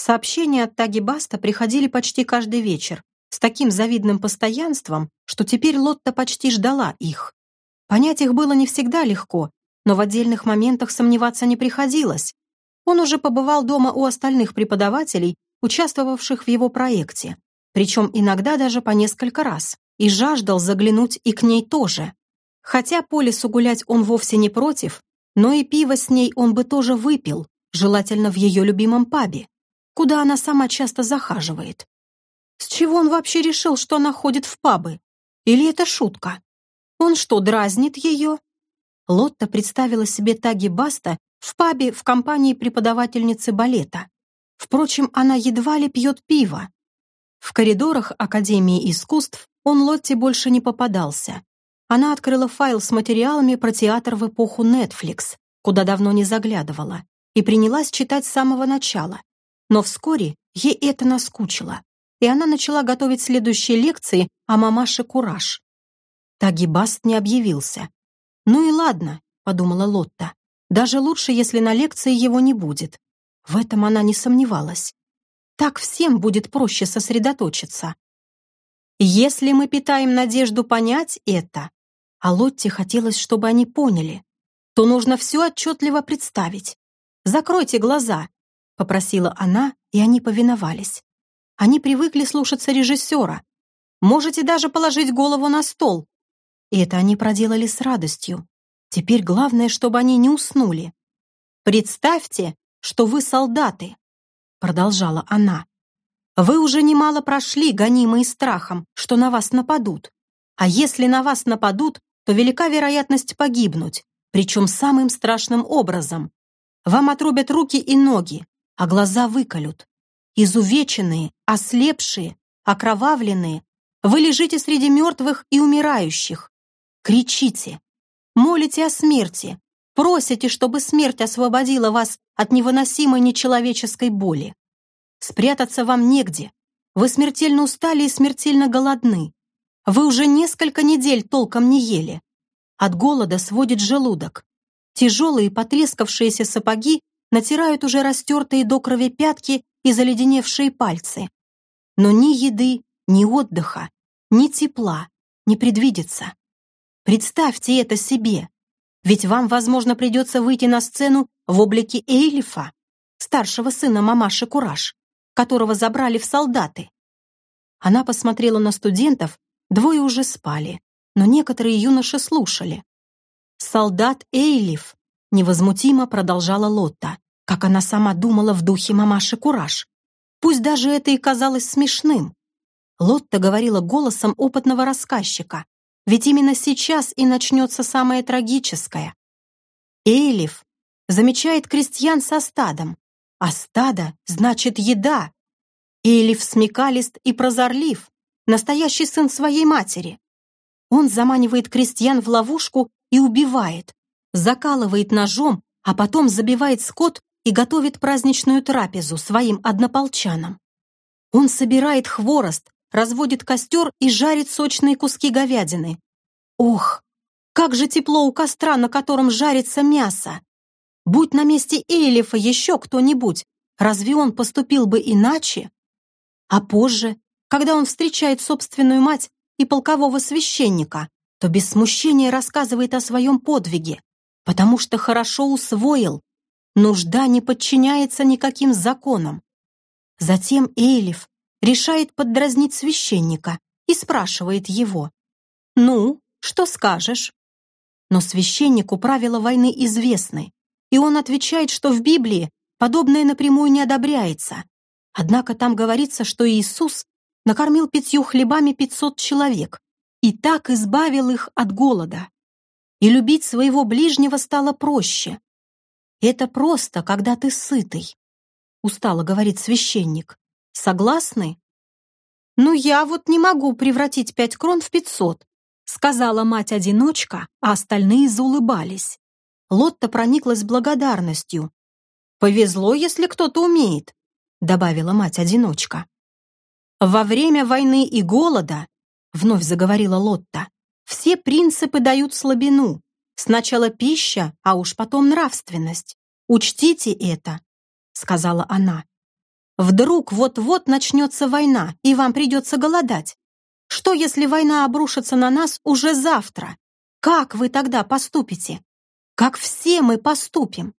Сообщения от Таги Баста приходили почти каждый вечер, с таким завидным постоянством, что теперь Лотта почти ждала их. Понять их было не всегда легко, но в отдельных моментах сомневаться не приходилось. Он уже побывал дома у остальных преподавателей, участвовавших в его проекте, причем иногда даже по несколько раз, и жаждал заглянуть и к ней тоже. Хотя по лесу гулять он вовсе не против, но и пиво с ней он бы тоже выпил, желательно в ее любимом пабе, куда она сама часто захаживает. С чего он вообще решил, что она ходит в пабы? Или это шутка? Он что, дразнит ее? Лотта представила себе Таги Баста в пабе в компании преподавательницы балета. Впрочем, она едва ли пьет пиво. В коридорах Академии искусств он Лотте больше не попадался. Она открыла файл с материалами про театр в эпоху Netflix, куда давно не заглядывала, и принялась читать с самого начала. Но вскоре ей это наскучило и она начала готовить следующие лекции о мамаше Кураж. Тагибаст не объявился. «Ну и ладно», — подумала Лотта. «Даже лучше, если на лекции его не будет». В этом она не сомневалась. Так всем будет проще сосредоточиться. Если мы питаем надежду понять это, а Лотте хотелось, чтобы они поняли, то нужно все отчетливо представить. «Закройте глаза», — попросила она, и они повиновались. Они привыкли слушаться режиссера. Можете даже положить голову на стол. И это они проделали с радостью. Теперь главное, чтобы они не уснули. «Представьте, что вы солдаты», — продолжала она. «Вы уже немало прошли, гонимые страхом, что на вас нападут. А если на вас нападут, то велика вероятность погибнуть, причем самым страшным образом. Вам отрубят руки и ноги, а глаза выколют. Изувеченные, ослепшие, окровавленные, вы лежите среди мертвых и умирающих. Кричите, молите о смерти, просите, чтобы смерть освободила вас от невыносимой нечеловеческой боли. Спрятаться вам негде. Вы смертельно устали и смертельно голодны. Вы уже несколько недель толком не ели. От голода сводит желудок. Тяжелые потрескавшиеся сапоги натирают уже растертые до крови пятки и заледеневшие пальцы. Но ни еды, ни отдыха, ни тепла не предвидится. Представьте это себе. Ведь вам, возможно, придется выйти на сцену в облике Эйлифа, старшего сына мамаши Кураж, которого забрали в солдаты. Она посмотрела на студентов, двое уже спали, но некоторые юноши слушали. «Солдат Эйлиф», — невозмутимо продолжала Лотта как она сама думала в духе мамаши Кураж. Пусть даже это и казалось смешным. Лотта говорила голосом опытного рассказчика, ведь именно сейчас и начнется самое трагическое. Эйлиф замечает крестьян со стадом, а стадо значит еда. Эйлиф смекалист и прозорлив, настоящий сын своей матери. Он заманивает крестьян в ловушку и убивает, закалывает ножом, а потом забивает скот и готовит праздничную трапезу своим однополчанам. Он собирает хворост, разводит костер и жарит сочные куски говядины. Ох, как же тепло у костра, на котором жарится мясо! Будь на месте Эйлифа еще кто-нибудь, разве он поступил бы иначе? А позже, когда он встречает собственную мать и полкового священника, то без смущения рассказывает о своем подвиге, потому что хорошо усвоил, Нужда не подчиняется никаким законам. Затем Эйлиф решает поддразнить священника и спрашивает его. «Ну, что скажешь?» Но священнику правила войны известны, и он отвечает, что в Библии подобное напрямую не одобряется. Однако там говорится, что Иисус накормил пятью хлебами пятьсот человек и так избавил их от голода. И любить своего ближнего стало проще. Это просто, когда ты сытый, устало говорит священник. Согласны? Ну я вот не могу превратить пять крон в пятьсот, сказала мать-одиночка, а остальные заулыбались. Лотта прониклась благодарностью. «Повезло, если кто-то умеет», — добавила мать-одиночка. «Во время войны и голода», — вновь заговорила Лотта, «все принципы дают слабину. Сначала пища, а уж потом нравственность. Учтите это, сказала она. Вдруг вот-вот начнется война, и вам придется голодать. Что, если война обрушится на нас уже завтра? Как вы тогда поступите? Как все мы поступим?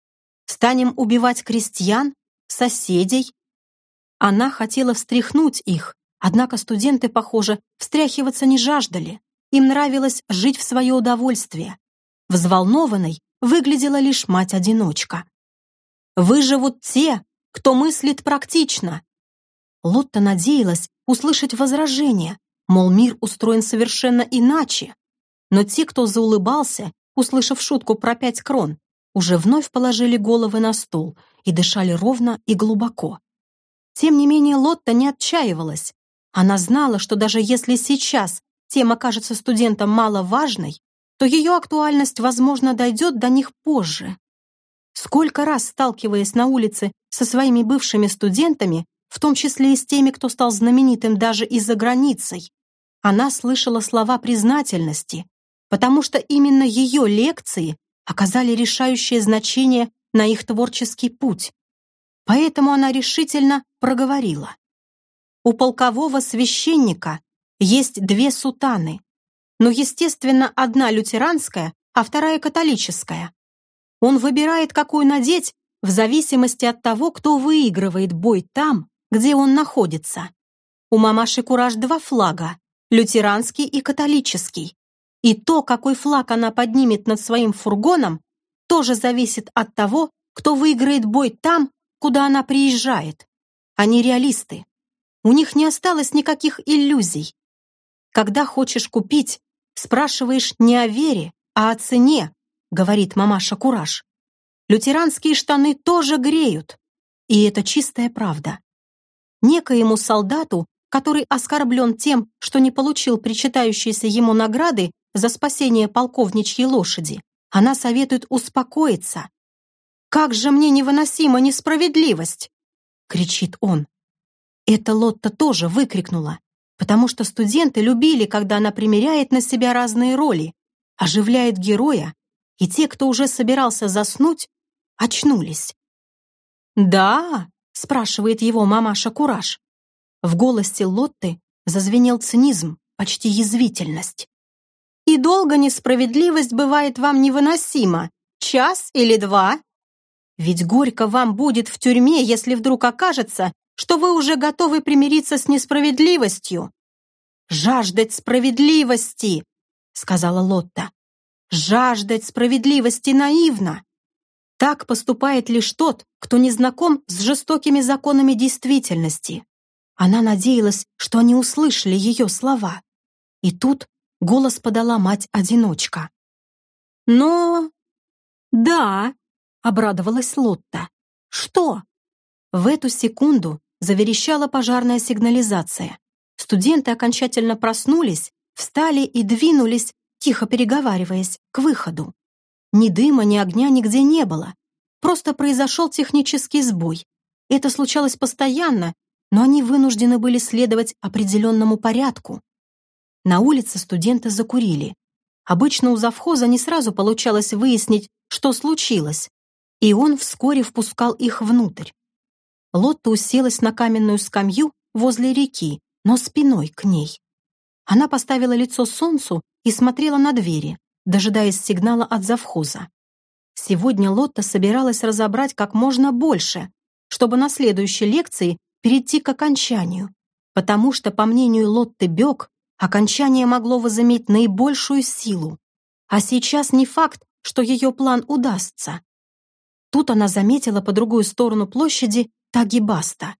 Станем убивать крестьян, соседей? Она хотела встряхнуть их, однако студенты, похоже, встряхиваться не жаждали. Им нравилось жить в свое удовольствие. Взволнованной выглядела лишь мать-одиночка. «Выживут те, кто мыслит практично!» Лотта надеялась услышать возражение, мол, мир устроен совершенно иначе. Но те, кто заулыбался, услышав шутку про пять крон, уже вновь положили головы на стол и дышали ровно и глубоко. Тем не менее, Лотта не отчаивалась. Она знала, что даже если сейчас тема кажется студентам маловажной, то ее актуальность, возможно, дойдет до них позже. Сколько раз, сталкиваясь на улице со своими бывшими студентами, в том числе и с теми, кто стал знаменитым даже и за границей, она слышала слова признательности, потому что именно ее лекции оказали решающее значение на их творческий путь. Поэтому она решительно проговорила. У полкового священника есть две сутаны, но, естественно, одна лютеранская, а вторая католическая. Он выбирает, какую надеть, в зависимости от того, кто выигрывает бой там, где он находится. У мамаши Кураж два флага — лютеранский и католический. И то, какой флаг она поднимет над своим фургоном, тоже зависит от того, кто выиграет бой там, куда она приезжает. Они реалисты. У них не осталось никаких иллюзий. Когда хочешь купить, спрашиваешь не о вере, а о цене, говорит мамаша Кураж. Лютеранские штаны тоже греют. И это чистая правда. Некоему солдату, который оскорблен тем, что не получил причитающиеся ему награды за спасение полковничьей лошади, она советует успокоиться. «Как же мне невыносима несправедливость!» — кричит он. Это Лотта тоже выкрикнула, потому что студенты любили, когда она примеряет на себя разные роли, оживляет героя, и те, кто уже собирался заснуть, очнулись. «Да?» — спрашивает его мамаша Кураж. В голосе Лотты зазвенел цинизм, почти язвительность. «И долго несправедливость бывает вам невыносима? Час или два? Ведь горько вам будет в тюрьме, если вдруг окажется, что вы уже готовы примириться с несправедливостью. «Жаждать справедливости!» — сказала Лотта. «Жаждать справедливости наивно!» Так поступает лишь тот, кто не знаком с жестокими законами действительности. Она надеялась, что они услышали ее слова. И тут голос подала мать-одиночка. «Но...» «Да», — обрадовалась Лотта. «Что?» В эту секунду заверещала пожарная сигнализация. Студенты окончательно проснулись, встали и двинулись, тихо переговариваясь, к выходу. Ни дыма, ни огня нигде не было. Просто произошел технический сбой. Это случалось постоянно, но они вынуждены были следовать определенному порядку. На улице студенты закурили. Обычно у завхоза не сразу получалось выяснить, что случилось, и он вскоре впускал их внутрь. Лотта уселась на каменную скамью возле реки, но спиной к ней. Она поставила лицо солнцу и смотрела на двери, дожидаясь сигнала от завхоза. Сегодня Лотта собиралась разобрать как можно больше, чтобы на следующей лекции перейти к окончанию, потому что, по мнению Лотты Бёк, окончание могло возыметь наибольшую силу. А сейчас не факт, что ее план удастся. Тут она заметила по другую сторону площади Тагибаста.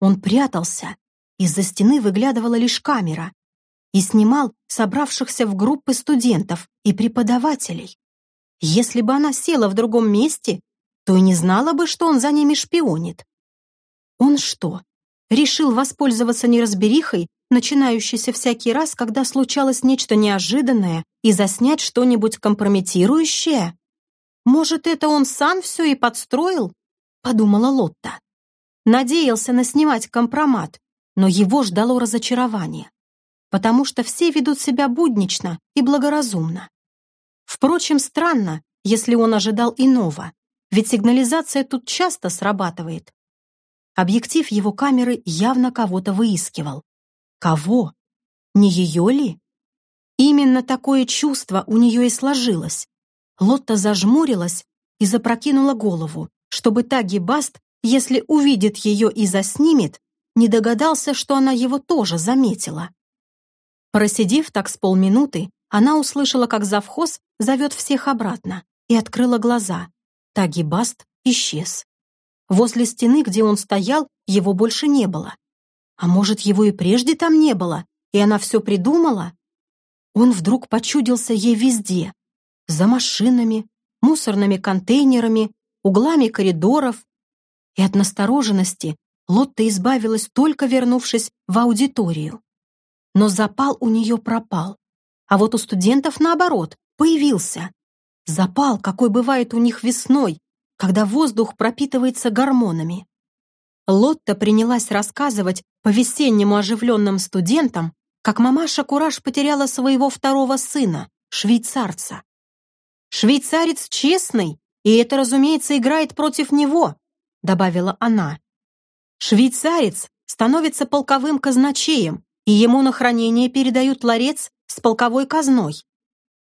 Он прятался, из-за стены выглядывала лишь камера и снимал собравшихся в группы студентов и преподавателей. Если бы она села в другом месте, то и не знала бы, что он за ними шпионит. Он что, решил воспользоваться неразберихой, начинающейся всякий раз, когда случалось нечто неожиданное, и заснять что-нибудь компрометирующее? Может, это он сам все и подстроил? Подумала Лотта. Надеялся наснимать компромат, но его ждало разочарование, потому что все ведут себя буднично и благоразумно. Впрочем, странно, если он ожидал иного, ведь сигнализация тут часто срабатывает. Объектив его камеры явно кого-то выискивал. Кого? Не ее ли? Именно такое чувство у нее и сложилось. Лотта зажмурилась и запрокинула голову, чтобы Таги Баст, если увидит ее и заснимет, не догадался, что она его тоже заметила. Просидев так с полминуты, она услышала, как завхоз зовет всех обратно, и открыла глаза. Таги Баст исчез. Возле стены, где он стоял, его больше не было. А может, его и прежде там не было, и она все придумала? Он вдруг почудился ей везде. За машинами, мусорными контейнерами, углами коридоров. И от настороженности Лотта избавилась, только вернувшись в аудиторию. Но запал у нее пропал. А вот у студентов, наоборот, появился. Запал, какой бывает у них весной, когда воздух пропитывается гормонами. Лотта принялась рассказывать по весеннему оживленным студентам, как мамаша Кураж потеряла своего второго сына, швейцарца. «Швейцарец честный, и это, разумеется, играет против него», добавила она. «Швейцарец становится полковым казначеем, и ему на хранение передают ларец с полковой казной.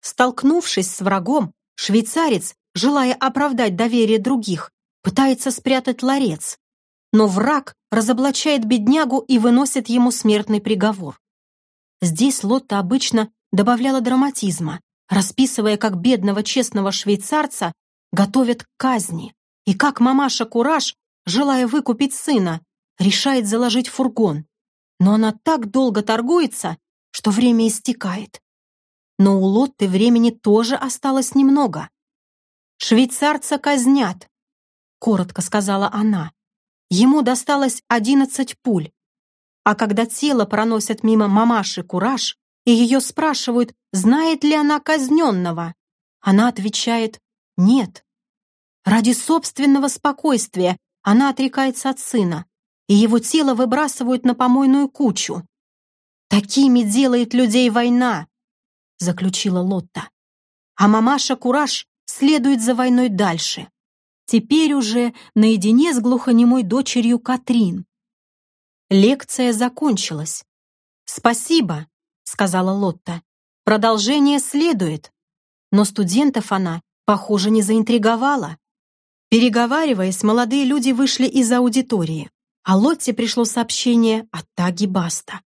Столкнувшись с врагом, швейцарец желая оправдать доверие других, пытается спрятать ларец. Но враг разоблачает беднягу и выносит ему смертный приговор. Здесь Лотта обычно добавляла драматизма, расписывая, как бедного честного швейцарца готовят к казни, и как мамаша Кураж, желая выкупить сына, решает заложить фургон. Но она так долго торгуется, что время истекает. Но у Лотты времени тоже осталось немного. «Швейцарца казнят», — коротко сказала она. Ему досталось одиннадцать пуль. А когда тело проносят мимо мамаши Кураж, и ее спрашивают, знает ли она казненного, она отвечает «нет». Ради собственного спокойствия она отрекается от сына, и его тело выбрасывают на помойную кучу. «Такими делает людей война», — заключила Лотта. А мамаша Кураж следует за войной дальше. Теперь уже наедине с глухонемой дочерью Катрин. Лекция закончилась. «Спасибо», — сказала Лотта. «Продолжение следует». Но студентов она, похоже, не заинтриговала. Переговариваясь, молодые люди вышли из аудитории, а Лотте пришло сообщение от Таги Баста.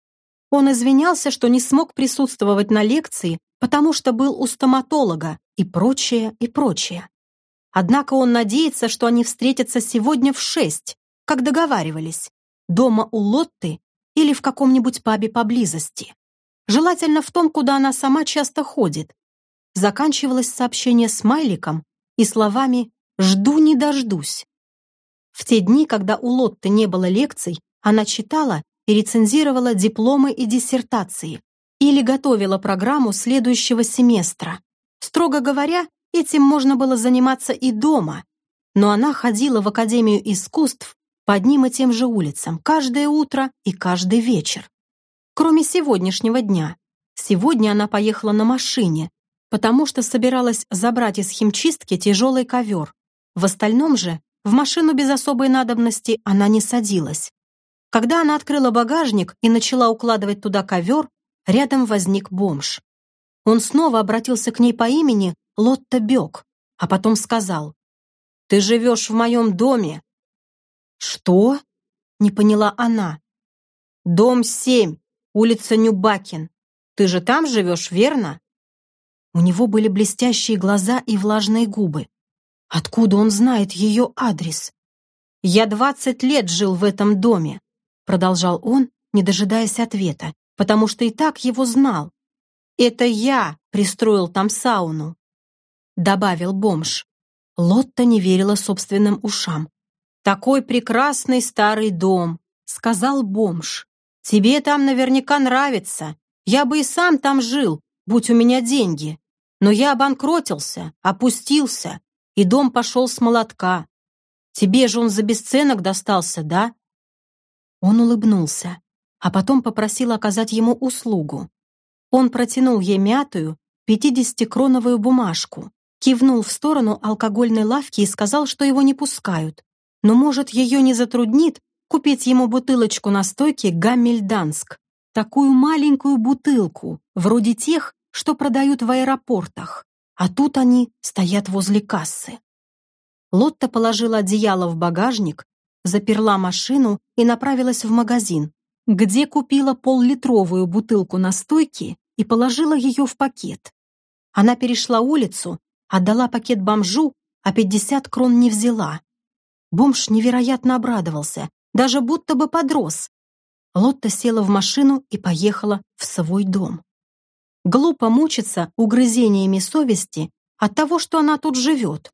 Он извинялся, что не смог присутствовать на лекции, потому что был у стоматолога и прочее, и прочее. Однако он надеется, что они встретятся сегодня в шесть, как договаривались, дома у Лотты или в каком-нибудь пабе поблизости. Желательно в том, куда она сама часто ходит. Заканчивалось сообщение смайликом и словами «жду не дождусь». В те дни, когда у Лотты не было лекций, она читала и рецензировала дипломы и диссертации или готовила программу следующего семестра. Строго говоря, этим можно было заниматься и дома, но она ходила в Академию искусств по одним и тем же улицам каждое утро и каждый вечер. Кроме сегодняшнего дня. Сегодня она поехала на машине, потому что собиралась забрать из химчистки тяжелый ковер. В остальном же в машину без особой надобности она не садилась. Когда она открыла багажник и начала укладывать туда ковер, рядом возник бомж. Он снова обратился к ней по имени Лотта Бек, а потом сказал, «Ты живешь в моем доме». «Что?» — не поняла она. «Дом 7, улица Нюбакин. Ты же там живешь, верно?» У него были блестящие глаза и влажные губы. Откуда он знает ее адрес? «Я двадцать лет жил в этом доме», — продолжал он, не дожидаясь ответа, потому что и так его знал. Это я пристроил там сауну», — добавил бомж. Лотта не верила собственным ушам. «Такой прекрасный старый дом», — сказал бомж. «Тебе там наверняка нравится. Я бы и сам там жил, будь у меня деньги. Но я обанкротился, опустился, и дом пошел с молотка. Тебе же он за бесценок достался, да?» Он улыбнулся, а потом попросил оказать ему услугу. Он протянул ей мятую, пятидесятикроновую бумажку, кивнул в сторону алкогольной лавки и сказал, что его не пускают. Но, может, ее не затруднит, купить ему бутылочку настойки Гаммельданск, такую маленькую бутылку, вроде тех, что продают в аэропортах, а тут они стоят возле кассы. Лотта положила одеяло в багажник, заперла машину и направилась в магазин, где купила поллитровую бутылку настойки и положила ее в пакет. Она перешла улицу, отдала пакет бомжу, а 50 крон не взяла. Бомж невероятно обрадовался, даже будто бы подрос. Лотта села в машину и поехала в свой дом. Глупо мучиться угрызениями совести от того, что она тут живет.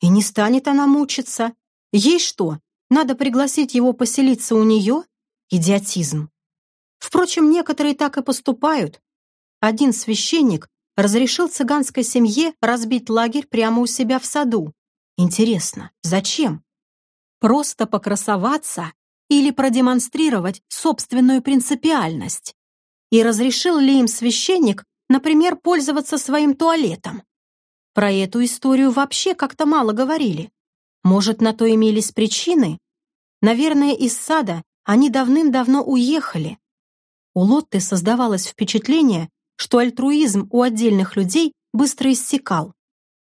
И не станет она мучиться. Ей что, надо пригласить его поселиться у нее? Идиотизм. Впрочем, некоторые так и поступают. Один священник разрешил цыганской семье разбить лагерь прямо у себя в саду. Интересно, зачем? Просто покрасоваться или продемонстрировать собственную принципиальность? И разрешил ли им священник, например, пользоваться своим туалетом? Про эту историю вообще как-то мало говорили. Может, на то имелись причины? Наверное, из сада они давным-давно уехали. У Лотты создавалось впечатление, что альтруизм у отдельных людей быстро иссякал.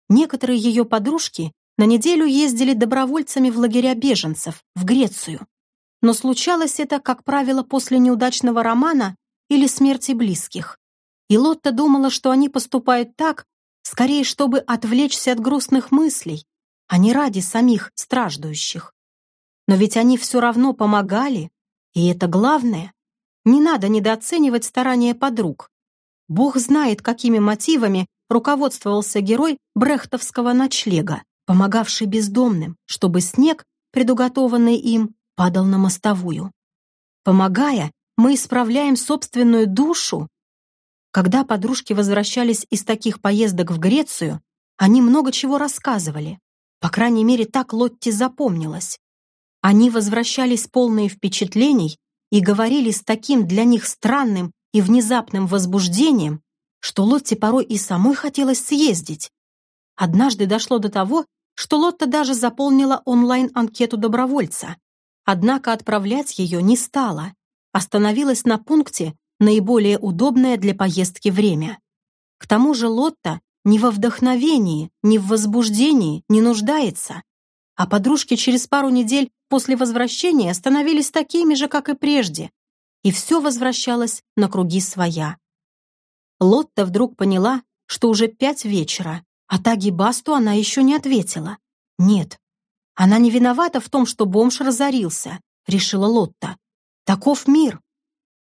Некоторые ее подружки на неделю ездили добровольцами в лагеря беженцев, в Грецию. Но случалось это, как правило, после неудачного романа или смерти близких. И Лотта думала, что они поступают так, скорее, чтобы отвлечься от грустных мыслей, а не ради самих страждущих. Но ведь они все равно помогали, и это главное. Не надо недооценивать старания подруг. Бог знает, какими мотивами руководствовался герой брехтовского ночлега, помогавший бездомным, чтобы снег, предуготованный им, падал на мостовую. Помогая, мы исправляем собственную душу. Когда подружки возвращались из таких поездок в Грецию, они много чего рассказывали. По крайней мере, так Лотти запомнилось. Они возвращались полные впечатлений и говорили с таким для них странным и внезапным возбуждением, что Лотте порой и самой хотелось съездить. Однажды дошло до того, что Лотта даже заполнила онлайн-анкету добровольца. Однако отправлять ее не стала. Остановилась на пункте наиболее удобное для поездки время. К тому же Лотта ни во вдохновении, ни в возбуждении не нуждается. А подружки через пару недель после возвращения становились такими же, как и прежде, и все возвращалось на круги своя. Лотта вдруг поняла, что уже пять вечера, а Таги Басту она еще не ответила. Нет, она не виновата в том, что бомж разорился, решила Лотта. Таков мир.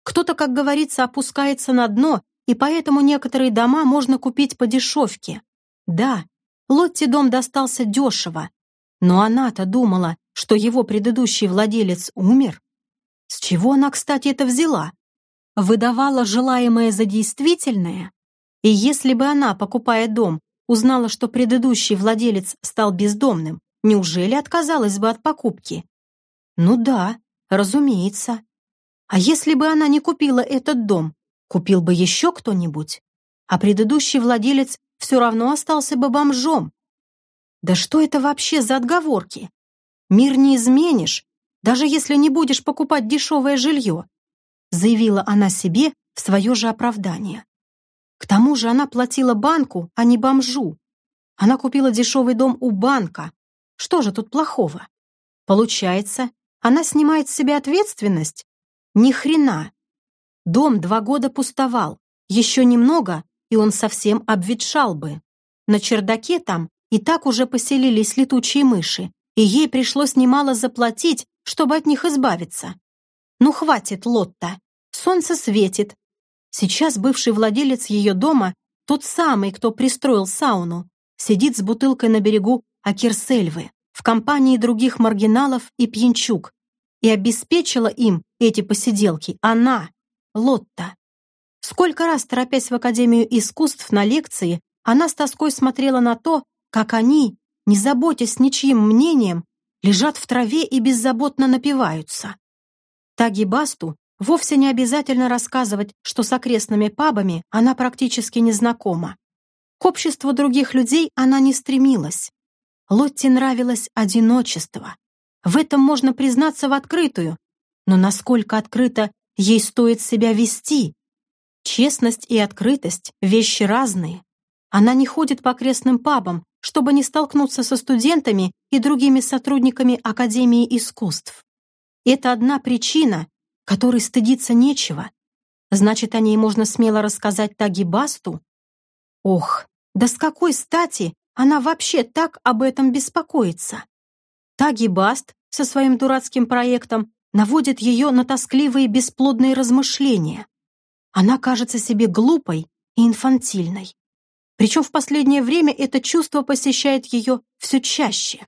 Кто-то, как говорится, опускается на дно, и поэтому некоторые дома можно купить по дешевке. Да, Лотте дом достался дешево, но она-то думала, что его предыдущий владелец умер. С чего она, кстати, это взяла? Выдавала желаемое за действительное? И если бы она, покупая дом, узнала, что предыдущий владелец стал бездомным, неужели отказалась бы от покупки? Ну да, разумеется. А если бы она не купила этот дом, купил бы еще кто-нибудь? А предыдущий владелец все равно остался бы бомжом. Да что это вообще за отговорки? Мир не изменишь, даже если не будешь покупать дешевое жилье», заявила она себе в свое же оправдание. К тому же она платила банку, а не бомжу. Она купила дешевый дом у банка. Что же тут плохого? Получается, она снимает с себя ответственность? Ни хрена. Дом два года пустовал. Еще немного, и он совсем обветшал бы. На чердаке там и так уже поселились летучие мыши, и ей пришлось немало заплатить, чтобы от них избавиться. Ну, хватит, Лотта. Солнце светит. Сейчас бывший владелец ее дома, тот самый, кто пристроил сауну, сидит с бутылкой на берегу Акерсельвы в компании других маргиналов и пьянчук, и обеспечила им эти посиделки она, Лотта. Сколько раз, торопясь в Академию искусств на лекции, она с тоской смотрела на то, как они, не заботясь ничьим мнением, лежат в траве и беззаботно напиваются. Таги Басту вовсе не обязательно рассказывать, что с окрестными пабами она практически не знакома. К обществу других людей она не стремилась. Лотте нравилось одиночество. В этом можно признаться в открытую, но насколько открыто ей стоит себя вести. Честность и открытость — вещи разные. Она не ходит по окрестным пабам, чтобы не столкнуться со студентами и другими сотрудниками Академии искусств. Это одна причина, которой стыдиться нечего. Значит, о ней можно смело рассказать Таги Басту? Ох, да с какой стати она вообще так об этом беспокоится? Таги Баст со своим дурацким проектом наводит ее на тоскливые бесплодные размышления. Она кажется себе глупой и инфантильной. Причем в последнее время это чувство посещает ее все чаще.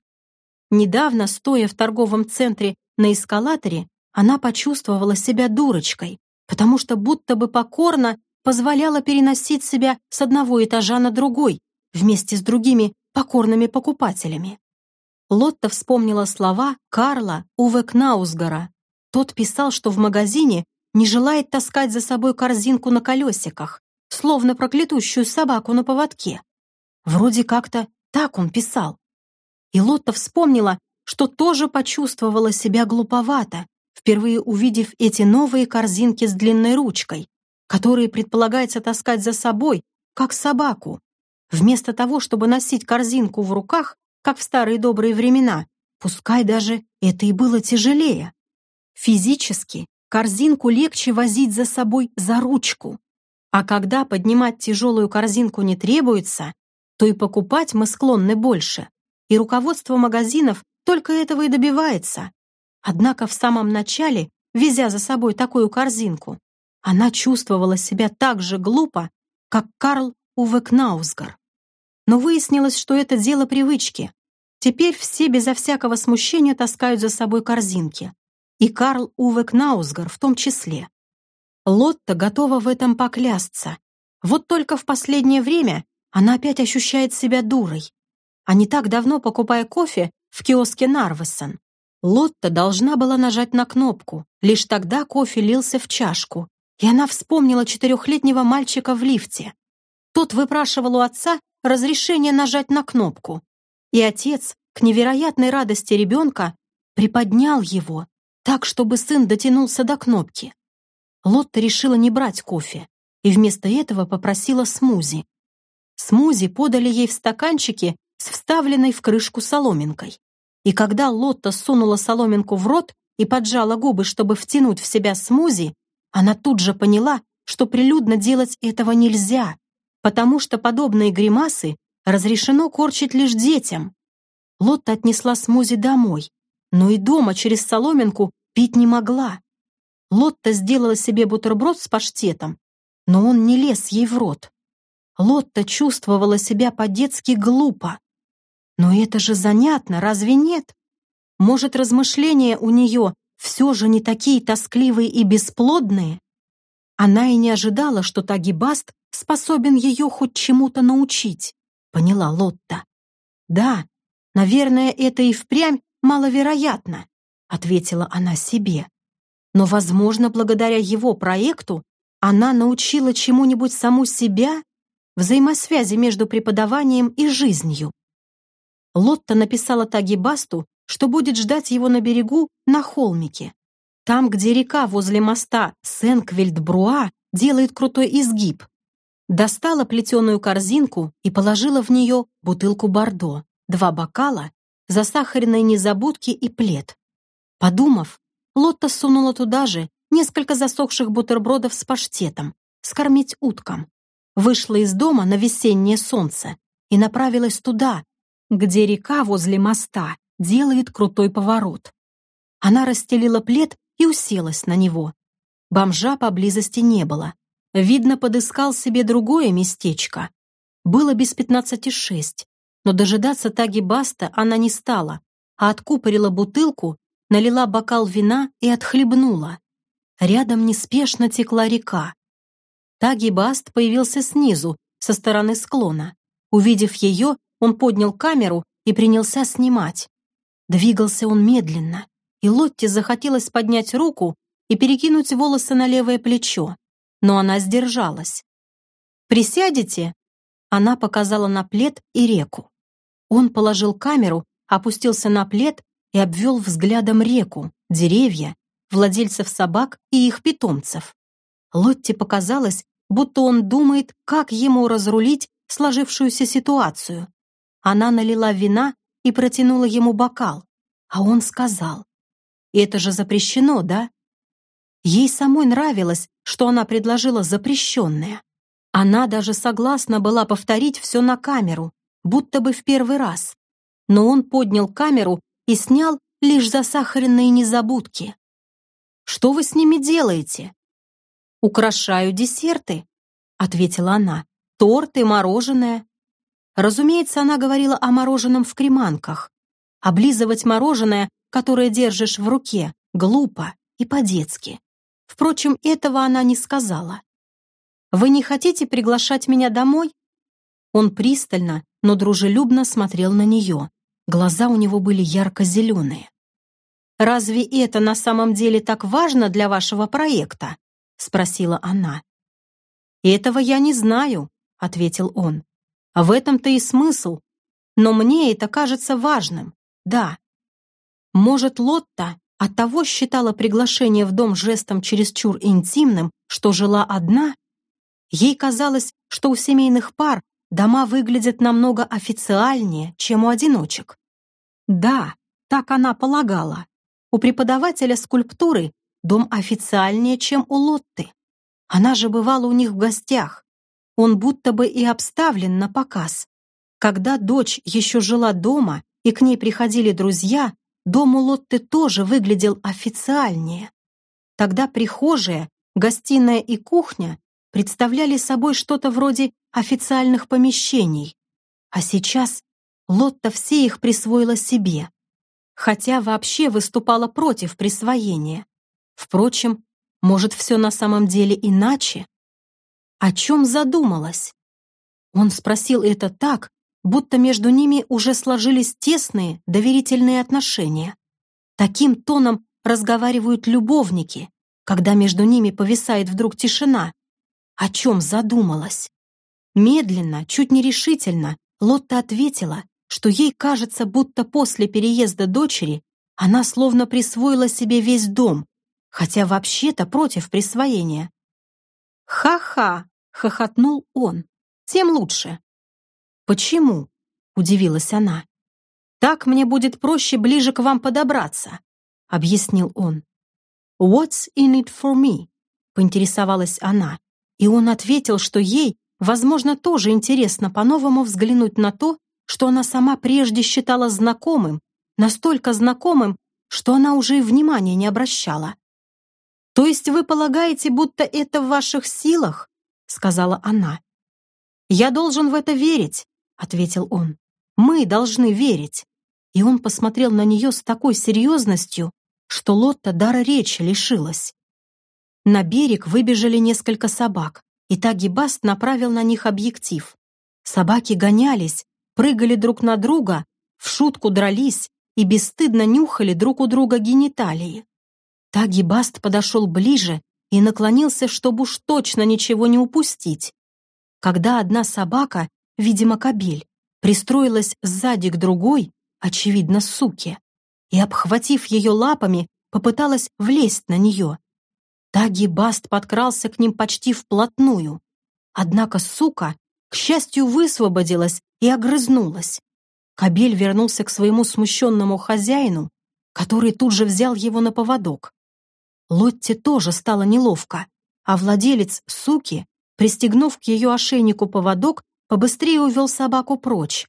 Недавно, стоя в торговом центре на эскалаторе, она почувствовала себя дурочкой, потому что будто бы покорно позволяла переносить себя с одного этажа на другой вместе с другими покорными покупателями. Лотта вспомнила слова Карла Уве Кнаусгара. Тот писал, что в магазине не желает таскать за собой корзинку на колесиках, словно проклятущую собаку на поводке. Вроде как-то так он писал. И Лотта вспомнила, что тоже почувствовала себя глуповато, впервые увидев эти новые корзинки с длинной ручкой, которые предполагается таскать за собой, как собаку. Вместо того, чтобы носить корзинку в руках, как в старые добрые времена, пускай даже это и было тяжелее. Физически корзинку легче возить за собой за ручку, а когда поднимать тяжелую корзинку не требуется, то и покупать мы склонны больше. И руководство магазинов только этого и добивается. Однако в самом начале, везя за собой такую корзинку, она чувствовала себя так же глупо, как Карл Уве Кнаусгар. Но выяснилось, что это дело привычки. Теперь все безо всякого смущения таскают за собой корзинки. И Карл Уве Кнаусгар в том числе. Лотта готова в этом поклясться. Вот только в последнее время она опять ощущает себя дурой. А не так давно, покупая кофе в киоске Нарвесон, Лотта должна была нажать на кнопку. Лишь тогда кофе лился в чашку. И она вспомнила четырехлетнего мальчика в лифте. Тот выпрашивал у отца разрешение нажать на кнопку. И отец, к невероятной радости ребенка, приподнял его, так, чтобы сын дотянулся до кнопки. Лотта решила не брать кофе и вместо этого попросила смузи. Смузи подали ей в стаканчике с вставленной в крышку соломинкой. И когда Лотта сунула соломинку в рот и поджала губы, чтобы втянуть в себя смузи, она тут же поняла, что прилюдно делать этого нельзя, потому что подобные гримасы разрешено корчить лишь детям. Лотта отнесла смузи домой, но и дома через соломинку пить не могла. Лотта сделала себе бутерброд с паштетом, но он не лез ей в рот. Лотта чувствовала себя по-детски глупо. Но это же занятно, разве нет? Может, размышления у нее все же не такие тоскливые и бесплодные? Она и не ожидала, что Тагибаст способен ее хоть чему-то научить, поняла Лотта. Да, наверное, это и впрямь маловероятно, ответила она себе. Но, возможно, благодаря его проекту она научила чему-нибудь саму себя, взаимосвязи между преподаванием и жизнью. Лотта написала Таги Басту, что будет ждать его на берегу на холмике, там, где река возле моста Сенквельд-Бруа делает крутой изгиб. Достала плетеную корзинку и положила в нее бутылку бордо, два бокала, засахаренные незабудки и плед. Подумав, Лотта сунула туда же несколько засохших бутербродов с паштетом, скормить уткам. Вышла из дома на весеннее солнце и направилась туда, где река возле моста делает крутой поворот. Она расстелила плед и уселась на него. Бомжа поблизости не было. Видно, подыскал себе другое местечко. Было без пятнадцати шесть, но дожидаться Таги Баста она не стала, а откупорила бутылку налила бокал вина и отхлебнула. Рядом неспешно текла река. Таги Баст появился снизу, со стороны склона. Увидев ее, он поднял камеру и принялся снимать. Двигался он медленно, и Лотте захотелось поднять руку и перекинуть волосы на левое плечо, но она сдержалась. «Присядете?» Она показала на плед и реку. Он положил камеру, опустился на плед и обвел взглядом реку, деревья владельцев собак и их питомцев. Лотте показалось, будто он думает, как ему разрулить сложившуюся ситуацию. Она налила вина и протянула ему бокал, а он сказал, «Это же запрещено, да?» Ей самой нравилось, что она предложила запрещенное. Она даже согласна была повторить все на камеру, будто бы в первый раз. Но он поднял камеру и снял лишь засахаренные незабудки. «Что вы с ними делаете?» «Украшаю десерты», — ответила она. «Торты, мороженое». Разумеется, она говорила о мороженом в креманках. Облизывать мороженое, которое держишь в руке, глупо и по-детски. Впрочем, этого она не сказала. «Вы не хотите приглашать меня домой?» Он пристально, но дружелюбно смотрел на нее. Глаза у него были ярко-зеленые. «Разве это на самом деле так важно для вашего проекта?» — спросила она. «Этого я не знаю», — ответил он. «В этом-то и смысл. Но мне это кажется важным, да. Может, Лотта Оттого считала приглашение в дом жестом чересчур интимным, что жила одна. Ей казалось, что у семейных пар дома выглядят намного официальнее, чем у одиночек. Да, так она полагала. У преподавателя скульптуры дом официальнее, чем у Лотты. Она же бывала у них в гостях. Он будто бы и обставлен на показ. Когда дочь еще жила дома, и к ней приходили друзья, Дом у Лотты тоже выглядел официальнее. Тогда прихожая, гостиная и кухня представляли собой что-то вроде официальных помещений. А сейчас Лотта все их присвоила себе, хотя вообще выступала против присвоения. Впрочем, может, все на самом деле иначе? О чем задумалась? Он спросил это так, будто между ними уже сложились тесные, доверительные отношения. Таким тоном разговаривают любовники, когда между ними повисает вдруг тишина. О чем задумалась? Медленно, чуть нерешительно, Лотта ответила, что ей кажется, будто после переезда дочери она словно присвоила себе весь дом, хотя вообще-то против присвоения. «Ха-ха!» — хохотнул он. «Тем лучше. «Почему?» — удивилась она. «Так мне будет проще ближе к вам подобраться», — объяснил он. «What's in it for me?» — поинтересовалась она, и он ответил, что ей, возможно, тоже интересно по-новому взглянуть на то, что она сама прежде считала знакомым, настолько знакомым, что она уже и внимания не обращала. «То есть вы полагаете, будто это в ваших силах?» — сказала она. «Я должен в это верить, ответил он. «Мы должны верить». И он посмотрел на нее с такой серьезностью, что Лотта дара речи лишилась. На берег выбежали несколько собак, и Тагибаст направил на них объектив. Собаки гонялись, прыгали друг на друга, в шутку дрались и бесстыдно нюхали друг у друга гениталии. Тагибаст подошел ближе и наклонился, чтобы уж точно ничего не упустить. Когда одна собака видимо, кобель, пристроилась сзади к другой, очевидно, суке, и, обхватив ее лапами, попыталась влезть на нее. Таги Баст подкрался к ним почти вплотную. Однако сука, к счастью, высвободилась и огрызнулась. Кобель вернулся к своему смущенному хозяину, который тут же взял его на поводок. Лотте тоже стало неловко, а владелец суки, пристегнув к ее ошейнику поводок, побыстрее увел собаку прочь.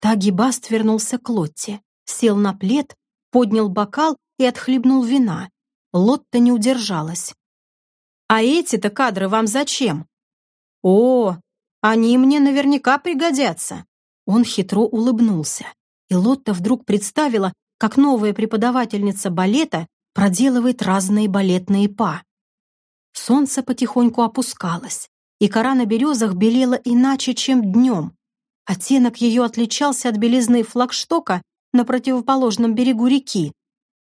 Таги Баст вернулся к Лотте, сел на плед, поднял бокал и отхлебнул вина. Лотта не удержалась. «А эти-то кадры вам зачем?» «О, они мне наверняка пригодятся!» Он хитро улыбнулся, и Лотта вдруг представила, как новая преподавательница балета проделывает разные балетные па. Солнце потихоньку опускалось и кора на березах белела иначе, чем днем. Оттенок ее отличался от белизны флагштока на противоположном берегу реки.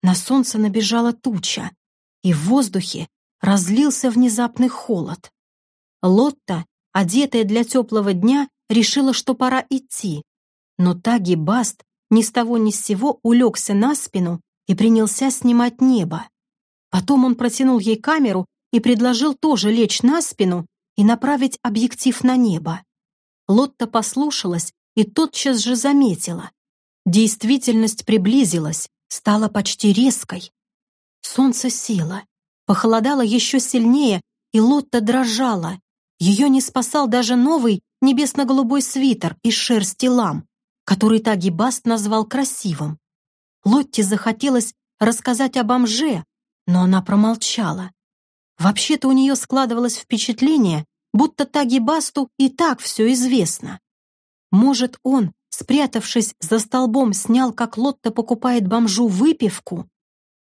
На солнце набежала туча, и в воздухе разлился внезапный холод. Лотта, одетая для теплого дня, решила, что пора идти. Но Таги Баст ни с того ни с сего улегся на спину и принялся снимать небо. Потом он протянул ей камеру и предложил тоже лечь на спину и направить объектив на небо. Лотта послушалась и тотчас же заметила. Действительность приблизилась, стала почти резкой. Солнце село, похолодало еще сильнее, и Лотта дрожала. Ее не спасал даже новый небесно-голубой свитер из шерсти лам, который Тагибаст назвал красивым. Лотте захотелось рассказать о бомже, но она промолчала. Вообще-то у нее складывалось впечатление, будто Тагибасту и так все известно. Может, он, спрятавшись за столбом, снял, как Лотта покупает бомжу выпивку?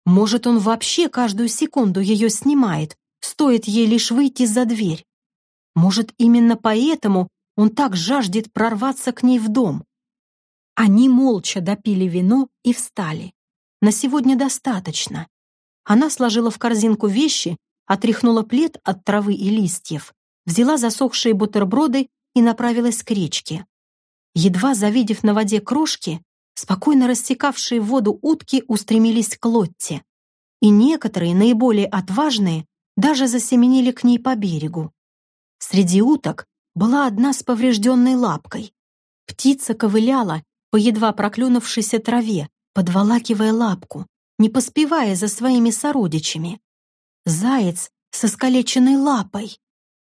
Может, он вообще каждую секунду ее снимает, стоит ей лишь выйти за дверь? Может, именно поэтому он так жаждет прорваться к ней в дом? Они молча допили вино и встали. На сегодня достаточно. Она сложила в корзинку вещи, отряхнула плед от травы и листьев, взяла засохшие бутерброды и направилась к речке. Едва завидев на воде крошки, спокойно рассекавшие воду утки устремились к Лотте. И некоторые, наиболее отважные, даже засеменили к ней по берегу. Среди уток была одна с поврежденной лапкой. Птица ковыляла по едва проклюнувшейся траве, подволакивая лапку, не поспевая за своими сородичами. Заяц со искалеченной лапой.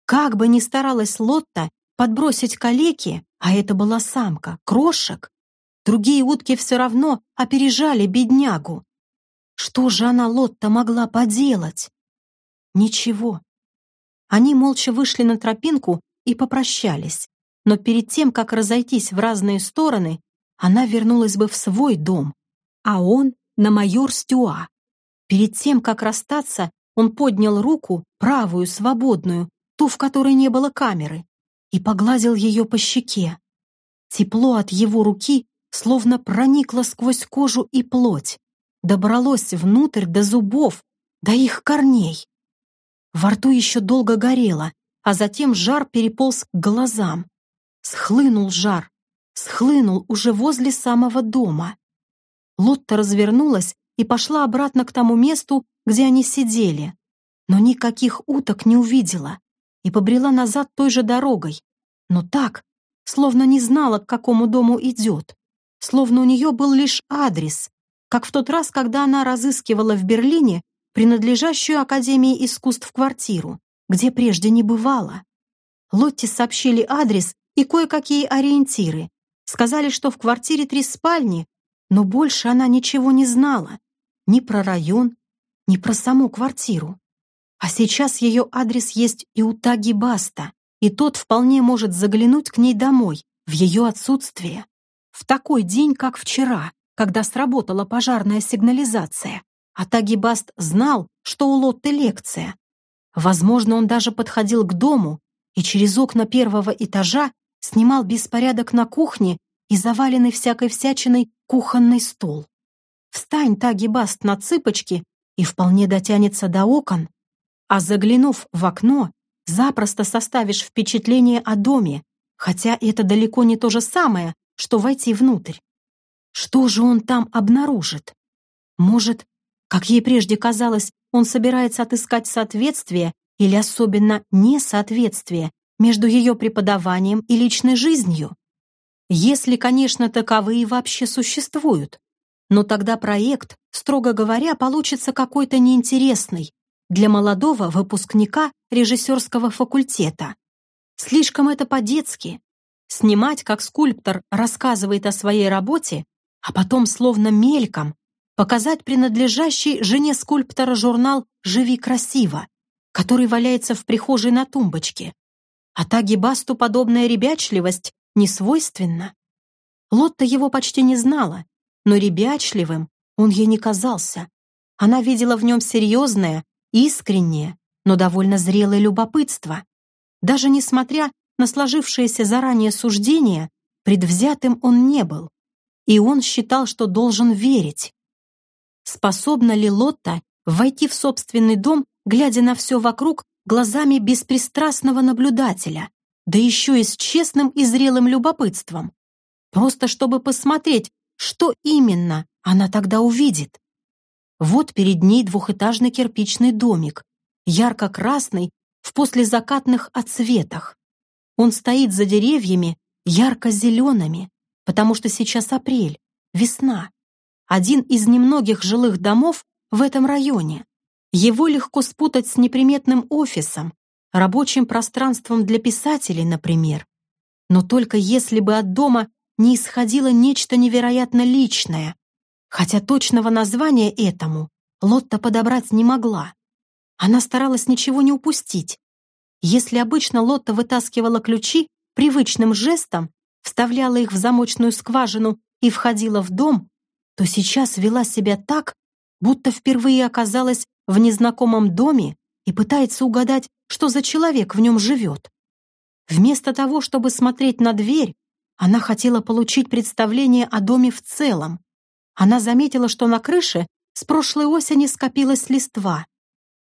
Как бы ни старалась Лотта подбросить калеки, а это была самка, крошек, другие утки все равно опережали беднягу. Что же она, Лотта, могла поделать? Ничего. Они молча вышли на тропинку и попрощались. Но перед тем, как разойтись в разные стороны, она вернулась бы в свой дом, а он на майор Стюа. Перед тем, как расстаться, он поднял руку, правую, свободную, ту, в которой не было камеры, и погладил ее по щеке. Тепло от его руки словно проникло сквозь кожу и плоть, добралось внутрь до зубов, до их корней. Во рту еще долго горело, а затем жар переполз к глазам. Схлынул жар, схлынул уже возле самого дома. Лотта развернулась и пошла обратно к тому месту, где они сидели, но никаких уток не увидела и побрела назад той же дорогой, но так, словно не знала, к какому дому идет, словно у нее был лишь адрес, как в тот раз, когда она разыскивала в Берлине принадлежащую Академии искусств квартиру, где прежде не бывала. Лотте сообщили адрес и кое-какие ориентиры, сказали, что в квартире три спальни, но больше она ничего не знала, ни про район, ни про саму квартиру. А сейчас ее адрес есть и у Таги Баста, и тот вполне может заглянуть к ней домой в ее отсутствие. В такой день, как вчера, когда сработала пожарная сигнализация, а Таги Баст знал, что у Лотты лекция. Возможно, он даже подходил к дому и через окна первого этажа снимал беспорядок на кухне и заваленный всякой всячиной кухонный стол. Встань, Таги Баст, на цыпочки и вполне дотянется до окон, а заглянув в окно, запросто составишь впечатление о доме, хотя это далеко не то же самое, что войти внутрь. Что же он там обнаружит? Может, как ей прежде казалось, он собирается отыскать соответствие или особенно несоответствие между ее преподаванием и личной жизнью? Если, конечно, таковые вообще существуют. Но тогда проект, строго говоря, получится какой-то неинтересный для молодого выпускника режиссерского факультета. Слишком это по-детски. Снимать, как скульптор рассказывает о своей работе, а потом словно мельком показать принадлежащий жене скульптора журнал «Живи красиво», который валяется в прихожей на тумбочке. А Таги Басту подобная ребячливость не свойственна. Лотта его почти не знала, но ребячливым он ей не казался. Она видела в нем серьезное, искреннее, но довольно зрелое любопытство. Даже несмотря на сложившееся заранее суждение, предвзятым он не был. И он считал, что должен верить. Способна ли Лотта войти в собственный дом, глядя на все вокруг глазами беспристрастного наблюдателя, да еще и с честным и зрелым любопытством? Просто чтобы посмотреть, что именно она тогда увидит? Вот перед ней двухэтажный кирпичный домик, ярко-красный, в послезакатных отцветах. Он стоит за деревьями, ярко-зелеными, потому что сейчас апрель, весна. Один из немногих жилых домов в этом районе. Его легко спутать с неприметным офисом, рабочим пространством для писателей, например. Но только если бы от дома не исходило нечто невероятно личное, хотя точного названия этому Лотта подобрать не могла. Она старалась ничего не упустить. Если обычно Лотта вытаскивала ключи, привычным жестом вставляла их в замочную скважину и входила в дом, то сейчас вела себя так, будто впервые оказалась в незнакомом доме и пытается угадать, что за человек в нем живет. Вместо того, чтобы смотреть на дверь, она хотела получить представление о доме в целом. Она заметила, что на крыше с прошлой осени скопилась листва.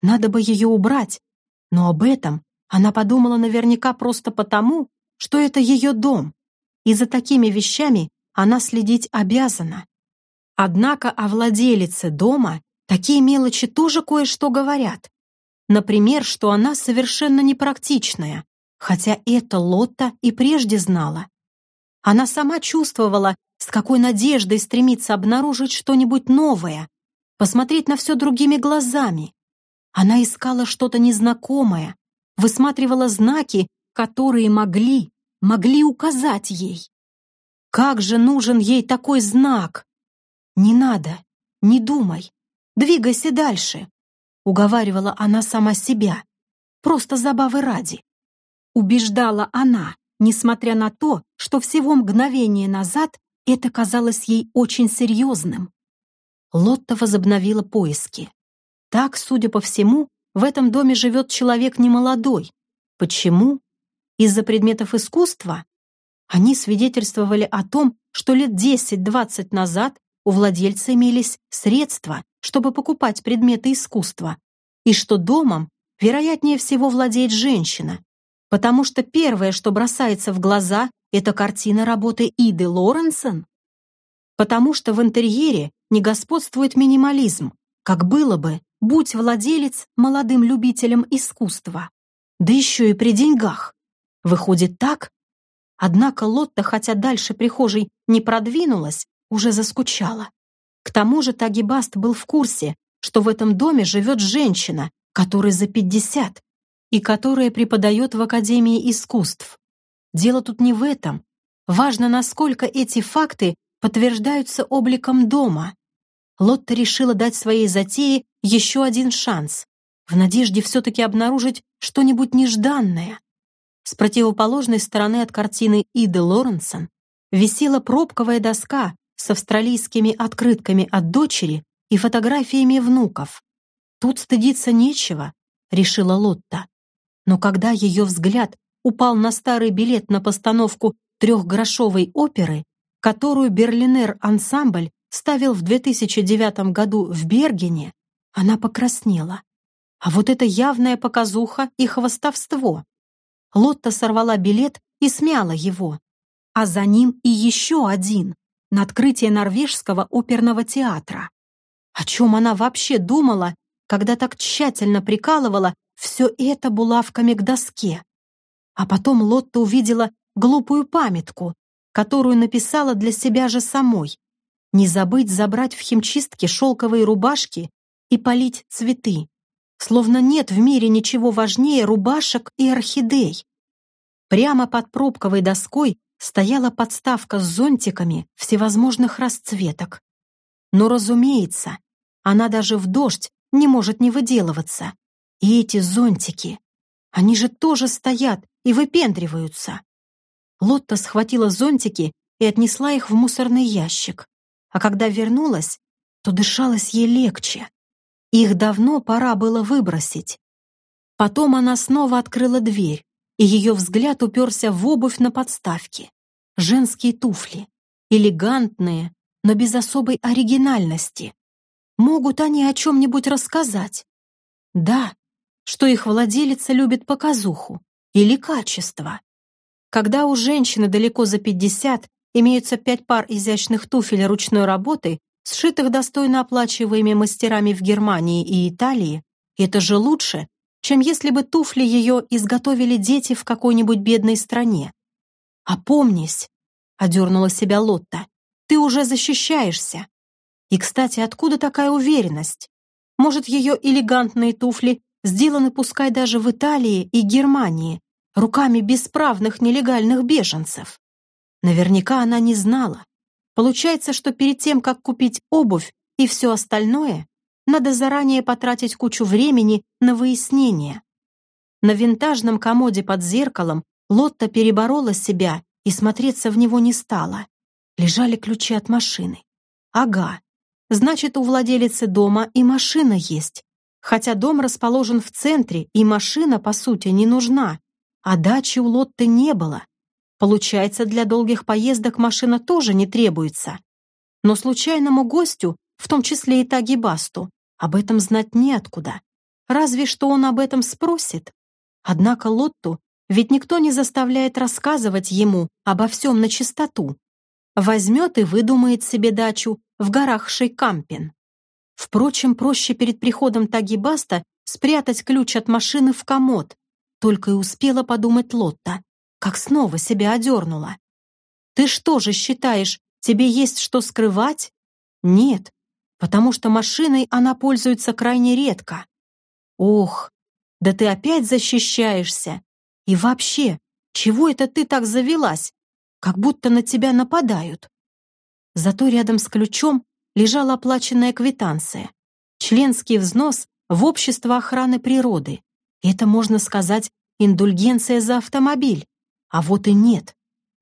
Надо бы ее убрать, но об этом она подумала наверняка просто потому, что это ее дом, и за такими вещами она следить обязана. Однако о владелице дома такие мелочи тоже кое-что говорят. Например, что она совершенно непрактичная, хотя это Лотта и прежде знала. Она сама чувствовала, с какой надеждой стремится обнаружить что-нибудь новое, посмотреть на все другими глазами. Она искала что-то незнакомое, высматривала знаки, которые могли, могли указать ей. Как же нужен ей такой знак? Не надо, не думай, двигайся дальше, уговаривала она сама себя, просто забавы ради. Убеждала она, несмотря на то, что всего мгновение назад это казалось ей очень серьезным. Лотта возобновила поиски. Так, судя по всему, в этом доме живет человек немолодой. Почему? Из-за предметов искусства? Они свидетельствовали о том, что лет 10-20 назад у владельца имелись средства, чтобы покупать предметы искусства, и что домом, вероятнее всего, владеет женщина, потому что первое, что бросается в глаза, это картина работы Иды Лоренсон, потому что в интерьере не господствует минимализм, как было бы, будь владелец молодым любителем искусства, да еще и при деньгах. Выходит так, Однако Лотта, хотя дальше прихожей не продвинулась, уже заскучала. К тому же Тагибаст был в курсе, что в этом доме живет женщина, которой за пятьдесят, и которая преподает в Академии искусств. Дело тут не в этом. Важно, насколько эти факты подтверждаются обликом дома. Лотта решила дать своей затее еще один шанс, в надежде все-таки обнаружить что-нибудь нежданное. С противоположной стороны от картины Иды Лоренсон висела пробковая доска с австралийскими открытками от дочери и фотографиями внуков. «Тут стыдиться нечего», — решила Лотта. Но когда ее взгляд упал на старый билет на постановку трехгрошовой оперы, которую Берлинер-ансамбль ставил в 2009 году в Бергене, она покраснела. А вот это явная показуха и хвостовство. Лотта сорвала билет и смяла его. А за ним и еще один на открытие Норвежского оперного театра. О чем она вообще думала, когда так тщательно прикалывала все это булавками к доске? А потом Лотта увидела глупую памятку, которую написала для себя же самой. Не забыть забрать в химчистке шелковые рубашки и полить цветы словно нет в мире ничего важнее рубашек и орхидей. Прямо под пробковой доской стояла подставка с зонтиками всевозможных расцветок. Но, разумеется, она даже в дождь не может не выделываться. И эти зонтики, они же тоже стоят и выпендриваются. Лотта схватила зонтики и отнесла их в мусорный ящик. А когда вернулась, то дышалось ей легче. Их давно пора было выбросить. Потом она снова открыла дверь, и ее взгляд уперся в обувь на подставке. Женские туфли. Элегантные, но без особой оригинальности. Могут они о чем-нибудь рассказать? Да, что их владелица любит показуху или качество. Когда у женщины далеко за 50 имеются пять пар изящных туфель ручной работы, сшитых достойно оплачиваемыми мастерами в Германии и Италии, это же лучше, чем если бы туфли ее изготовили дети в какой-нибудь бедной стране. «Опомнись!» — одернула себя Лотта. «Ты уже защищаешься!» И, кстати, откуда такая уверенность? Может, ее элегантные туфли сделаны пускай даже в Италии и Германии, руками бесправных нелегальных беженцев? Наверняка она не знала. Получается, что перед тем, как купить обувь и все остальное, надо заранее потратить кучу времени на выяснение. На винтажном комоде под зеркалом Лотта переборола себя и смотреться в него не стала. Лежали ключи от машины. Ага, значит, у владелицы дома и машина есть. Хотя дом расположен в центре, и машина, по сути, не нужна. А дачи у Лотты не было. Получается, для долгих поездок машина тоже не требуется. Но случайному гостю, в том числе и Таги Басту, об этом знать неоткуда. Разве что он об этом спросит. Однако Лотту ведь никто не заставляет рассказывать ему обо всем на чистоту. Возьмет и выдумает себе дачу в горах Шейкампин. Впрочем, проще перед приходом Таги Баста спрятать ключ от машины в комод. Только и успела подумать Лотта как снова себя одернула. «Ты что же считаешь, тебе есть что скрывать?» «Нет, потому что машиной она пользуется крайне редко». «Ох, да ты опять защищаешься! И вообще, чего это ты так завелась? Как будто на тебя нападают». Зато рядом с ключом лежала оплаченная квитанция. Членский взнос в общество охраны природы. Это, можно сказать, индульгенция за автомобиль. А вот и нет,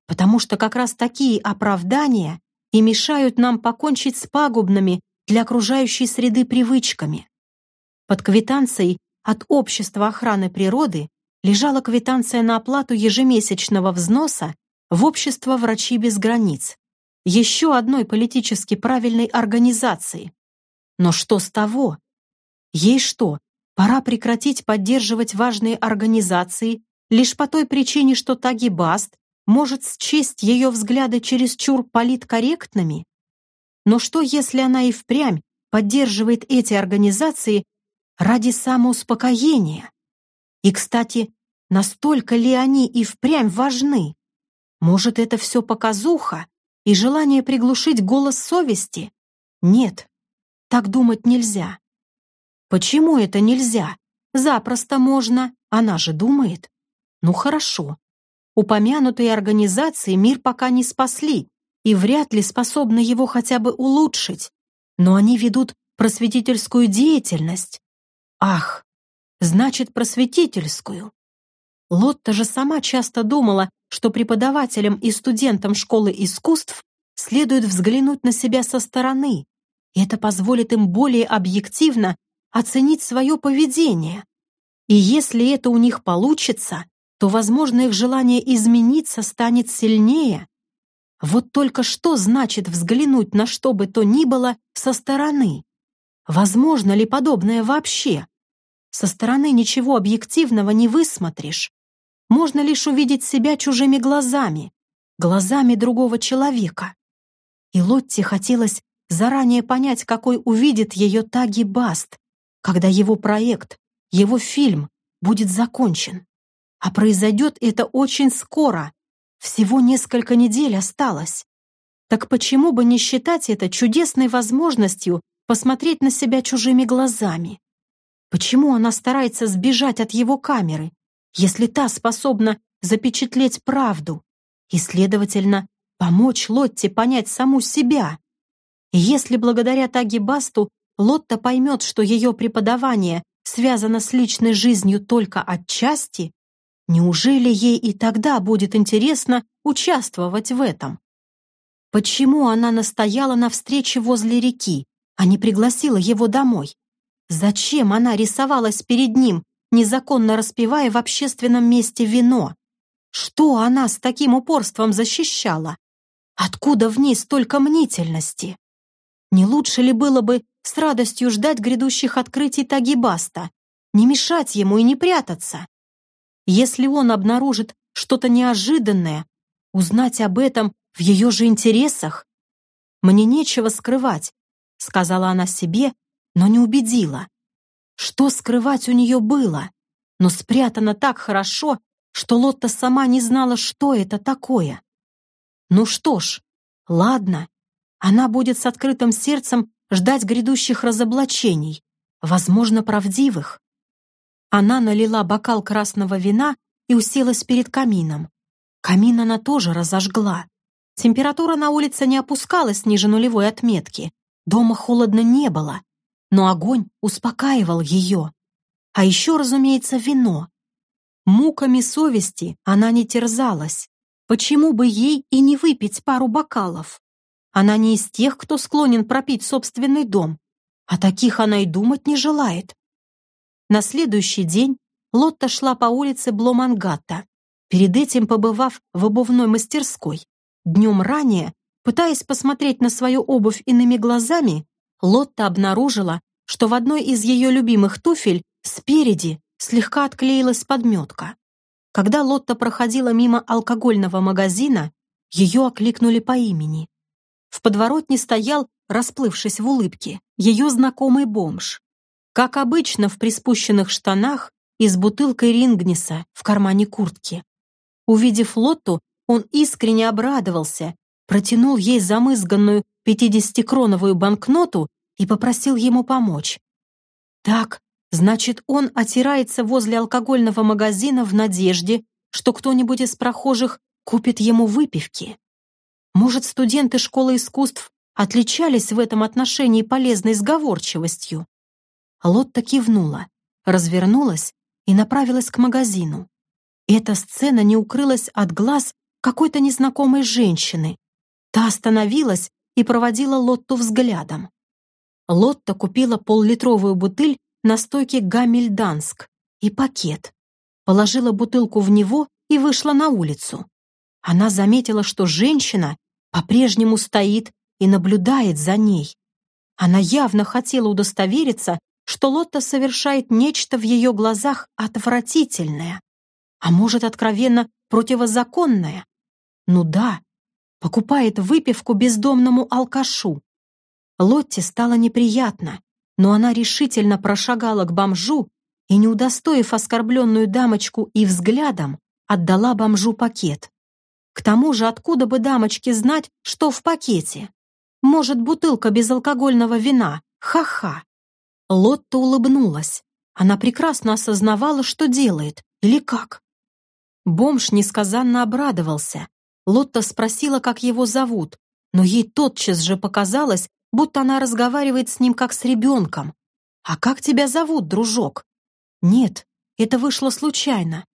потому что как раз такие оправдания и мешают нам покончить с пагубными для окружающей среды привычками. Под квитанцией от Общества охраны природы лежала квитанция на оплату ежемесячного взноса в Общество «Врачи без границ», еще одной политически правильной организации. Но что с того? Ей что, пора прекратить поддерживать важные организации лишь по той причине, что Таги Баст может счесть ее взгляды чересчур политкорректными? Но что, если она и впрямь поддерживает эти организации ради самоуспокоения? И, кстати, настолько ли они и впрямь важны? Может, это все показуха и желание приглушить голос совести? Нет, так думать нельзя. Почему это нельзя? Запросто можно, она же думает. Ну хорошо. Упомянутые организации мир пока не спасли и вряд ли способны его хотя бы улучшить. Но они ведут просветительскую деятельность. Ах, значит, просветительскую. Лотта же сама часто думала, что преподавателям и студентам школы искусств следует взглянуть на себя со стороны, и это позволит им более объективно оценить свое поведение. И если это у них получится, то, возможно, их желание измениться станет сильнее. Вот только что значит взглянуть на что бы то ни было со стороны? Возможно ли подобное вообще? Со стороны ничего объективного не высмотришь. Можно лишь увидеть себя чужими глазами, глазами другого человека. И Лотте хотелось заранее понять, какой увидит ее Таги Баст, когда его проект, его фильм будет закончен. А произойдет это очень скоро. Всего несколько недель осталось. Так почему бы не считать это чудесной возможностью посмотреть на себя чужими глазами? Почему она старается сбежать от его камеры, если та способна запечатлеть правду и, следовательно, помочь Лотте понять саму себя? И если благодаря Таги Басту Лотта поймет, что ее преподавание связано с личной жизнью только отчасти, Неужели ей и тогда будет интересно участвовать в этом? Почему она настояла на встрече возле реки, а не пригласила его домой? Зачем она рисовалась перед ним, незаконно распивая в общественном месте вино? Что она с таким упорством защищала? Откуда в ней столько мнительности? Не лучше ли было бы с радостью ждать грядущих открытий Тагибаста, не мешать ему и не прятаться? Если он обнаружит что-то неожиданное, узнать об этом в ее же интересах. Мне нечего скрывать, сказала она себе, но не убедила. Что скрывать у нее было? Но спрятано так хорошо, что Лотта сама не знала, что это такое. Ну что ж, ладно, она будет с открытым сердцем ждать грядущих разоблачений, возможно, правдивых. Она налила бокал красного вина и уселась перед камином. Камин она тоже разожгла. Температура на улице не опускалась ниже нулевой отметки. Дома холодно не было, но огонь успокаивал ее. А еще, разумеется, вино. Муками совести она не терзалась. Почему бы ей и не выпить пару бокалов? Она не из тех, кто склонен пропить собственный дом. а таких она и думать не желает. На следующий день Лотта шла по улице Бломангатта, перед этим побывав в обувной мастерской. Днем ранее, пытаясь посмотреть на свою обувь иными глазами, Лотта обнаружила, что в одной из ее любимых туфель спереди слегка отклеилась подметка. Когда Лотта проходила мимо алкогольного магазина, ее окликнули по имени. В подворотне стоял, расплывшись в улыбке, ее знакомый бомж. Как обычно, в приспущенных штанах и с бутылкой рингнеса в кармане куртки. Увидев Лотту, он искренне обрадовался, протянул ей замызганную пятидесятикроновую банкноту и попросил ему помочь. Так, значит, он отирается возле алкогольного магазина в надежде, что кто-нибудь из прохожих купит ему выпивки. Может, студенты школы искусств отличались в этом отношении полезной сговорчивостью? Лотта кивнула, развернулась и направилась к магазину. Эта сцена не укрылась от глаз какой-то незнакомой женщины. Та остановилась и проводила Лотту взглядом. Лотта купила поллитровую бутыль на стойке Гамильданск и пакет. Положила бутылку в него и вышла на улицу. Она заметила, что женщина по-прежнему стоит и наблюдает за ней. Она явно хотела удостовериться, что Лотта совершает нечто в ее глазах отвратительное, а может, откровенно противозаконное. Ну да, покупает выпивку бездомному алкашу. Лотте стало неприятно, но она решительно прошагала к бомжу и, не удостоив оскорбленную дамочку и взглядом, отдала бомжу пакет. К тому же, откуда бы дамочке знать, что в пакете? Может, бутылка безалкогольного вина? Ха-ха! Лотта улыбнулась. Она прекрасно осознавала, что делает, или как. Бомж несказанно обрадовался. Лотта спросила, как его зовут, но ей тотчас же показалось, будто она разговаривает с ним как с ребенком. «А как тебя зовут, дружок?» «Нет, это вышло случайно.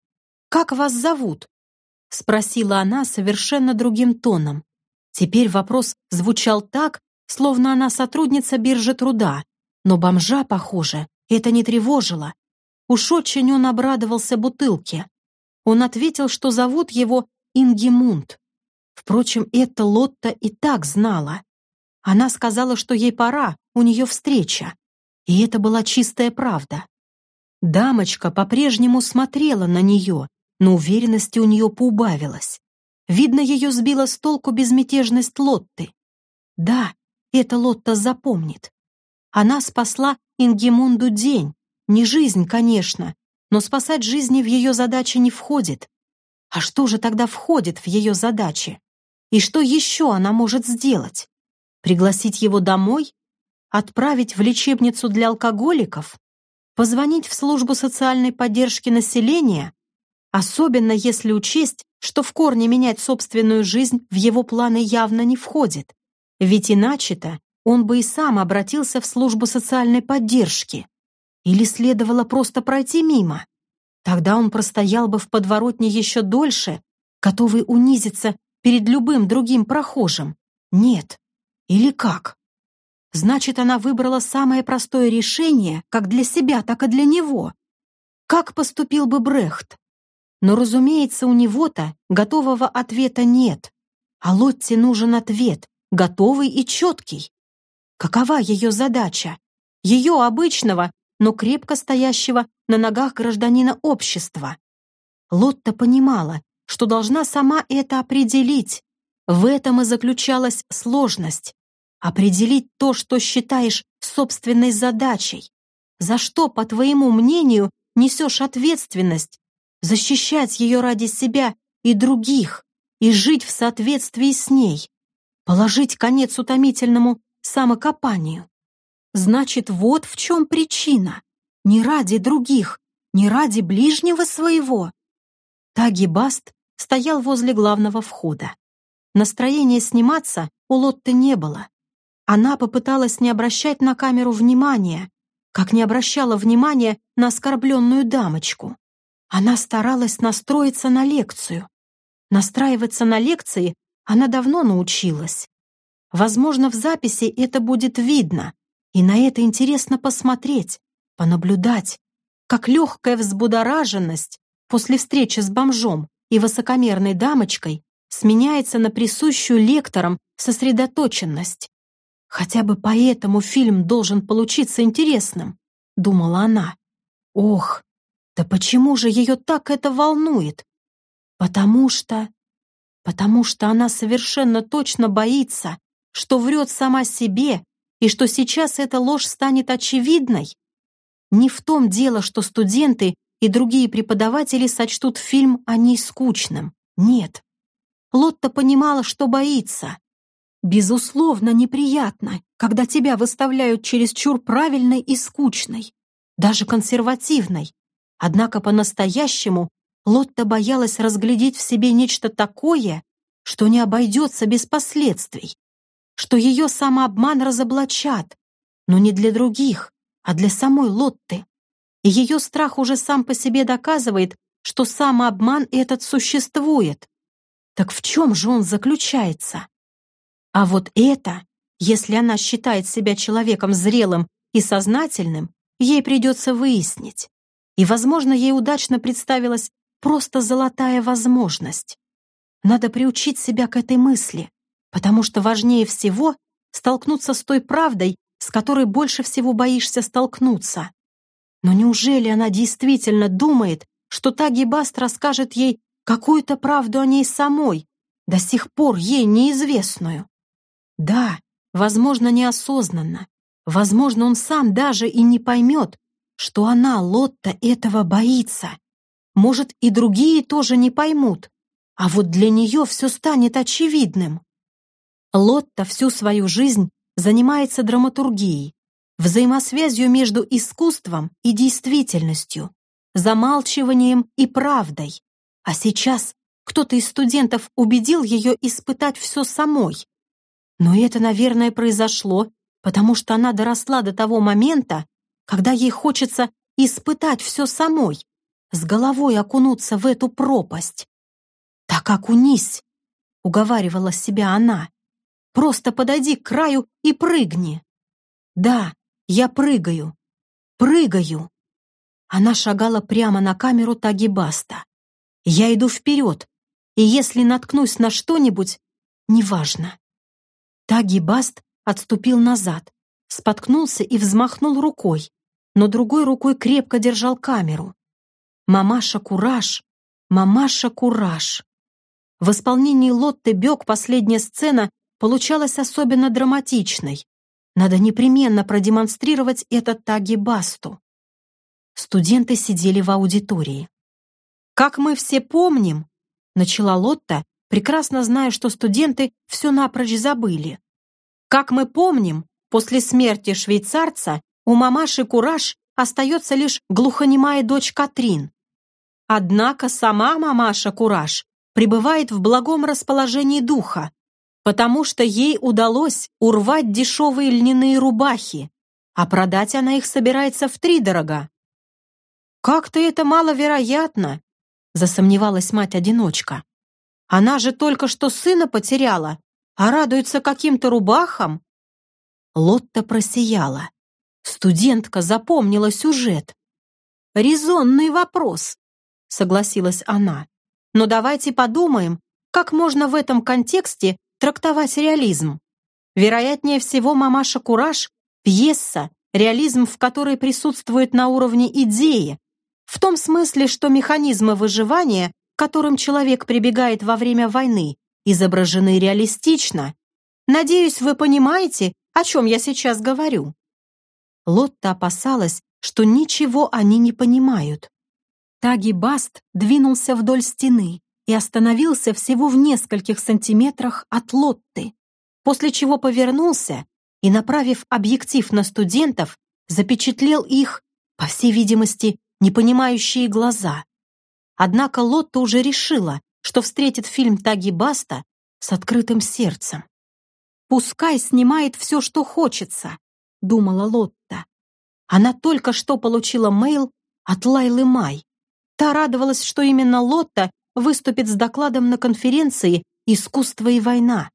Как вас зовут?» Спросила она совершенно другим тоном. Теперь вопрос звучал так, словно она сотрудница биржи труда, но бомжа, похоже, это не тревожило. Уж очень он обрадовался бутылке. Он ответил, что зовут его Ингемунд. Впрочем, это Лотта и так знала. Она сказала, что ей пора, у нее встреча. И это была чистая правда. Дамочка по-прежнему смотрела на нее, но уверенности у нее поубавилось. Видно, ее сбила с толку безмятежность Лотты. Да, это Лотта запомнит. Она спасла Ингемунду день. Не жизнь, конечно, но спасать жизни в ее задачи не входит. А что же тогда входит в ее задачи? И что еще она может сделать? Пригласить его домой? Отправить в лечебницу для алкоголиков? Позвонить в службу социальной поддержки населения? Особенно если учесть, что в корне менять собственную жизнь в его планы явно не входит. Ведь иначе-то он бы и сам обратился в службу социальной поддержки. Или следовало просто пройти мимо? Тогда он простоял бы в подворотне еще дольше, готовый унизиться перед любым другим прохожим. Нет. Или как? Значит, она выбрала самое простое решение как для себя, так и для него. Как поступил бы Брехт? Но, разумеется, у него-то готового ответа нет. А Лотте нужен ответ, готовый и четкий. Какова ее задача? Ее обычного, но крепко стоящего на ногах гражданина общества. Лотта понимала, что должна сама это определить. В этом и заключалась сложность. определить то, что считаешь собственной задачей. За что, по твоему мнению, несешь ответственность? Защищать ее ради себя и других и жить в соответствии с ней. Положить конец утомительному самокопанию. Значит, вот в чем причина. Не ради других, не ради ближнего своего. Таги Баст стоял возле главного входа. Настроения сниматься у Лотты не было. Она попыталась не обращать на камеру внимания, как не обращала внимания на оскорбленную дамочку. Она старалась настроиться на лекцию. Настраиваться на лекции она давно научилась. Возможно, в записи это будет видно, и на это интересно посмотреть, понаблюдать, как легкая взбудораженность после встречи с бомжом и высокомерной дамочкой сменяется на присущую лекторам сосредоточенность. Хотя бы поэтому фильм должен получиться интересным, думала она. Ох, да почему же ее так это волнует? Потому что... Потому что она совершенно точно боится, что врет сама себе и что сейчас эта ложь станет очевидной. Не в том дело, что студенты и другие преподаватели сочтут фильм о ней скучным. Нет. Лотта понимала, что боится. Безусловно, неприятно, когда тебя выставляют чересчур правильной и скучной, даже консервативной. Однако по-настоящему Лотта боялась разглядеть в себе нечто такое, что не обойдется без последствий, что ее самообман разоблачат, но не для других, а для самой Лотты. И ее страх уже сам по себе доказывает, что самообман этот существует. Так в чем же он заключается? А вот это, если она считает себя человеком зрелым и сознательным, ей придется выяснить. И, возможно, ей удачно представилась просто золотая возможность. Надо приучить себя к этой мысли, потому что важнее всего столкнуться с той правдой, с которой больше всего боишься столкнуться. Но неужели она действительно думает, что Таги Баст расскажет ей какую-то правду о ней самой, до сих пор ей неизвестную? Да, возможно, неосознанно. Возможно, он сам даже и не поймет, что она, Лотта, этого боится. Может, и другие тоже не поймут. А вот для нее все станет очевидным. Лотта всю свою жизнь занимается драматургией, взаимосвязью между искусством и действительностью, замалчиванием и правдой. А сейчас кто-то из студентов убедил ее испытать все самой, но это, наверное, произошло, потому что она доросла до того момента, когда ей хочется испытать все самой, с головой окунуться в эту пропасть. «Так окунись!» — уговаривала себя она. «Просто подойди к краю и прыгни!» «Да, я прыгаю! Прыгаю!» Она шагала прямо на камеру Тагибаста. «Я иду вперед, и если наткнусь на что-нибудь, неважно. Таги Баст отступил назад, споткнулся и взмахнул рукой, но другой рукой крепко держал камеру. «Мамаша Кураж! Мамаша Кураж!» В исполнении Лотте Бёк последняя сцена получалась особенно драматичной. Надо непременно продемонстрировать это Таги Басту. Студенты сидели в аудитории. «Как мы все помним», — начала Лотта, прекрасно зная, что студенты все напрочь забыли. Как мы помним, после смерти швейцарца у мамаши Кураж остается лишь глухонемая дочь Катрин. Однако сама мамаша Кураж пребывает в благом расположении духа, потому что ей удалось урвать дешевые льняные рубахи, а продать она их собирается втридорога. «Как-то это маловероятно», — засомневалась мать-одиночка. Она же только что сына потеряла, а радуется каким-то рубахам. Лотта просияла. Студентка запомнила сюжет. «Резонный вопрос», — согласилась она. «Но давайте подумаем, как можно в этом контексте трактовать реализм. Вероятнее всего, «Мамаша Кураж» — пьеса, реализм в которой присутствует на уровне идеи, в том смысле, что механизмы выживания к которым человек прибегает во время войны, изображены реалистично, Надеюсь, вы понимаете, о чем я сейчас говорю». Лотта опасалась, что ничего они не понимают. Таги Баст двинулся вдоль стены и остановился всего в нескольких сантиметрах от Лотты, после чего повернулся и, направив объектив на студентов, запечатлел их, по всей видимости, непонимающие глаза. Однако Лотта уже решила, что встретит фильм Таги Баста с открытым сердцем. «Пускай снимает все, что хочется», — думала Лотта. Она только что получила мейл от Лайлы Май. Та радовалась, что именно Лотта выступит с докладом на конференции «Искусство и война»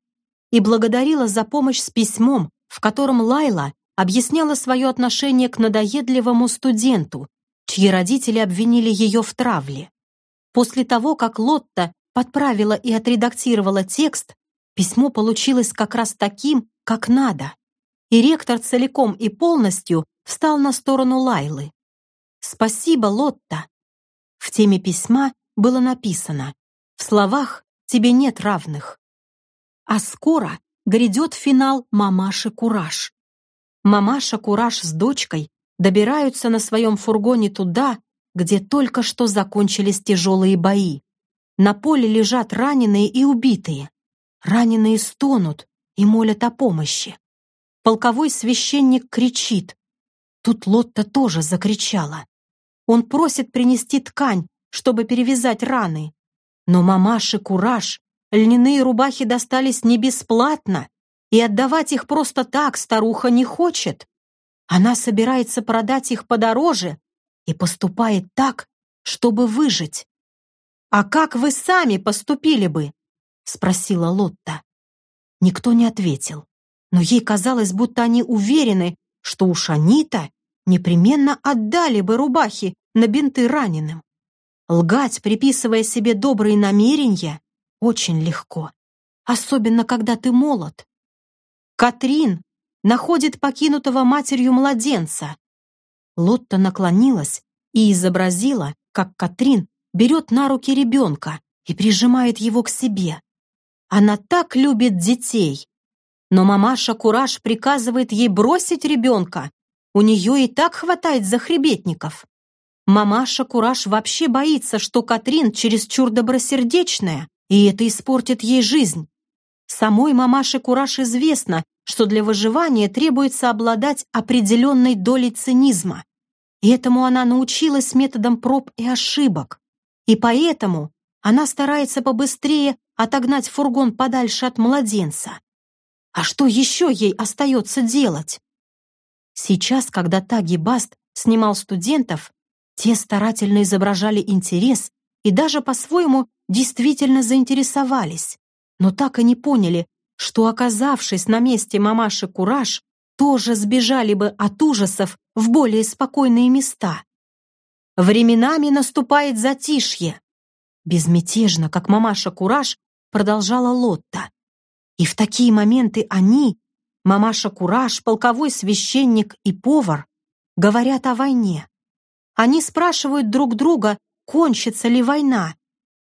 и благодарила за помощь с письмом, в котором Лайла объясняла свое отношение к надоедливому студенту, чьи родители обвинили ее в травле. После того, как Лотта подправила и отредактировала текст, письмо получилось как раз таким, как надо. И ректор целиком и полностью встал на сторону Лайлы. «Спасибо, Лотта!» В теме письма было написано «В словах тебе нет равных». А скоро грядет финал «Мамаши Кураж». Мамаша Кураж с дочкой добираются на своем фургоне туда, где только что закончились тяжелые бои. На поле лежат раненые и убитые. Раненые стонут и молят о помощи. Полковой священник кричит. Тут Лотта тоже закричала. Он просит принести ткань, чтобы перевязать раны. Но мамаши Кураж Льняные рубахи достались не бесплатно, и отдавать их просто так старуха не хочет. Она собирается продать их подороже и поступает так, чтобы выжить. «А как вы сами поступили бы?» — спросила Лотта. Никто не ответил, но ей казалось, будто они уверены, что уж они-то непременно отдали бы рубахи на бинты раненым. Лгать, приписывая себе добрые намерения, очень легко, особенно когда ты молод. Катрин находит покинутого матерью младенца. Лотта наклонилась и изобразила, как Катрин берет на руки ребенка и прижимает его к себе. Она так любит детей. Но мамаша Кураж приказывает ей бросить ребенка. У нее и так хватает захребетников. Мамаша Кураж вообще боится, что Катрин чересчур добросердечная и это испортит ей жизнь. Самой мамаше Кураж известно, что для выживания требуется обладать определенной долей цинизма. И этому она научилась методом проб и ошибок. И поэтому она старается побыстрее отогнать фургон подальше от младенца. А что еще ей остается делать? Сейчас, когда Таги Баст снимал студентов, те старательно изображали интерес и даже по-своему действительно заинтересовались, но так и не поняли, что, оказавшись на месте мамаши Кураж, тоже сбежали бы от ужасов в более спокойные места. Временами наступает затишье. Безмятежно, как мамаша Кураж, продолжала Лотта. И в такие моменты они, мамаша Кураж, полковой священник и повар, говорят о войне. Они спрашивают друг друга, кончится ли война,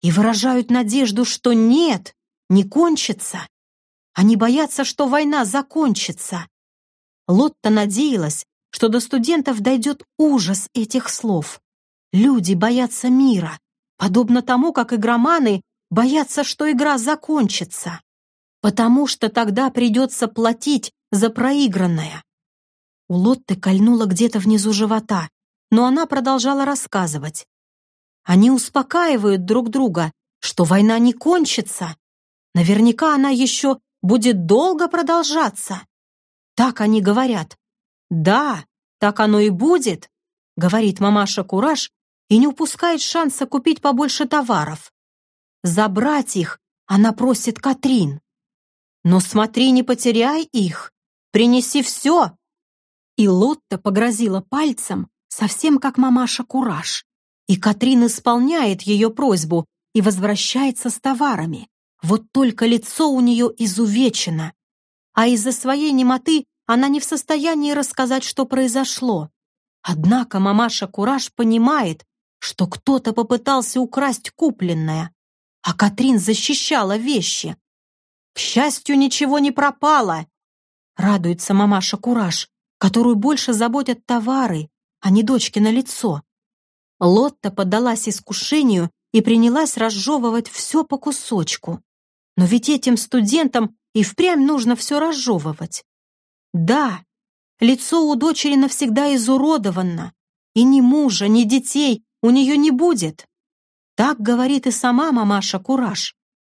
и выражают надежду, что нет, не кончится. Они боятся, что война закончится. Лотта надеялась, что до студентов дойдет ужас этих слов. Люди боятся мира, подобно тому, как игроманы боятся, что игра закончится, потому что тогда придется платить за проигранное. У Лотты кольнуло где-то внизу живота, но она продолжала рассказывать. Они успокаивают друг друга, что война не кончится. Наверняка она еще будет долго продолжаться. Так они говорят. Да, так оно и будет, говорит мамаша Кураж и не упускает шанса купить побольше товаров. Забрать их она просит Катрин. Но смотри, не потеряй их. Принеси все. И Лотта погрозила пальцем, совсем как мамаша Кураж. И Катрин исполняет ее просьбу и возвращается с товарами. Вот только лицо у нее изувечено. А из-за своей немоты она не в состоянии рассказать, что произошло. Однако мамаша Кураж понимает, что кто-то попытался украсть купленное, а Катрин защищала вещи. К счастью, ничего не пропало!» Радуется мамаша Кураж, которую больше заботят товары, а не дочки на лицо. Лотта поддалась искушению и принялась разжевывать все по кусочку. Но ведь этим студентам и впрямь нужно все разжевывать. Да, лицо у дочери навсегда изуродовано, и ни мужа, ни детей у нее не будет. Так говорит и сама мамаша Кураж,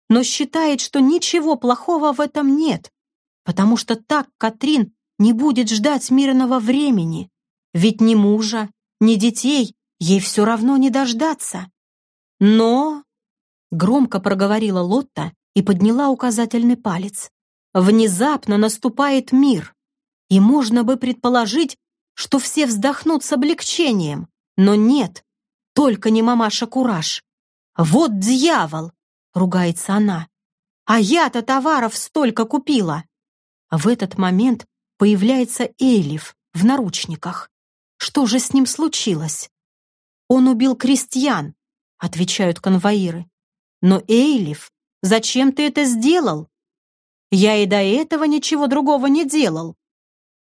но считает, что ничего плохого в этом нет, потому что так Катрин не будет ждать мирного времени, ведь ни мужа, ни детей ей все равно не дождаться. Но, громко проговорила Лотта и подняла указательный палец, внезапно наступает мир, и можно бы предположить, что все вздохнут с облегчением, но нет, только не мамаша Кураж. «Вот дьявол!» — ругается она. «А я-то товаров столько купила!» В этот момент появляется Эйлиф в наручниках. Что же с ним случилось? «Он убил крестьян», — отвечают конвоиры. «Но, Эйлиф, зачем ты это сделал?» «Я и до этого ничего другого не делал».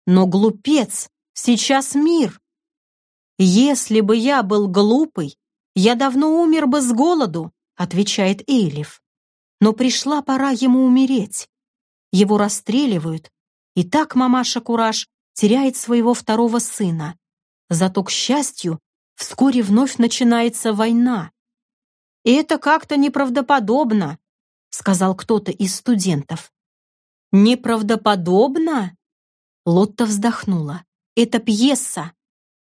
«Но, глупец, сейчас мир». «Если бы я был глупый, я давно умер бы с голоду», — отвечает Эйлиф. «Но пришла пора ему умереть. Его расстреливают, и так мамаша Кураж теряет своего второго сына. Зато, к счастью, вскоре вновь начинается война. «Это как-то неправдоподобно», — сказал кто-то из студентов. «Неправдоподобно?» Лотта вздохнула. «Это пьеса.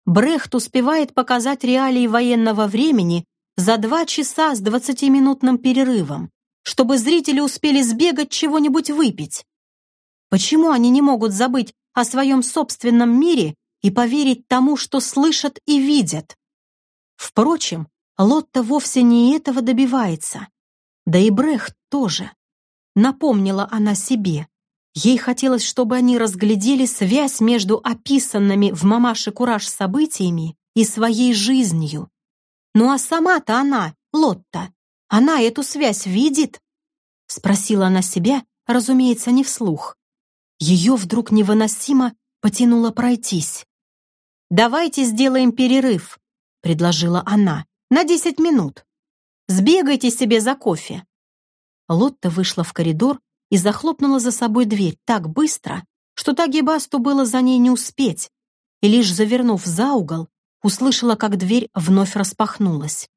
Брехт успевает показать реалии военного времени за два часа с двадцатиминутным перерывом, чтобы зрители успели сбегать чего-нибудь выпить. Почему они не могут забыть о своем собственном мире и поверить тому, что слышат и видят? Впрочем, Лотта вовсе не этого добивается. Да и Брехт тоже. Напомнила она себе. Ей хотелось, чтобы они разглядели связь между описанными в «Мамаше Кураж» событиями и своей жизнью. Ну а сама-то она, Лотта, она эту связь видит? Спросила она себя, разумеется, не вслух. Ее вдруг невыносимо потянуло пройтись. «Давайте сделаем перерыв», — предложила она, — «на десять минут. Сбегайте себе за кофе». Лотта вышла в коридор и захлопнула за собой дверь так быстро, что Тагибасту было за ней не успеть, и лишь завернув за угол, услышала, как дверь вновь распахнулась.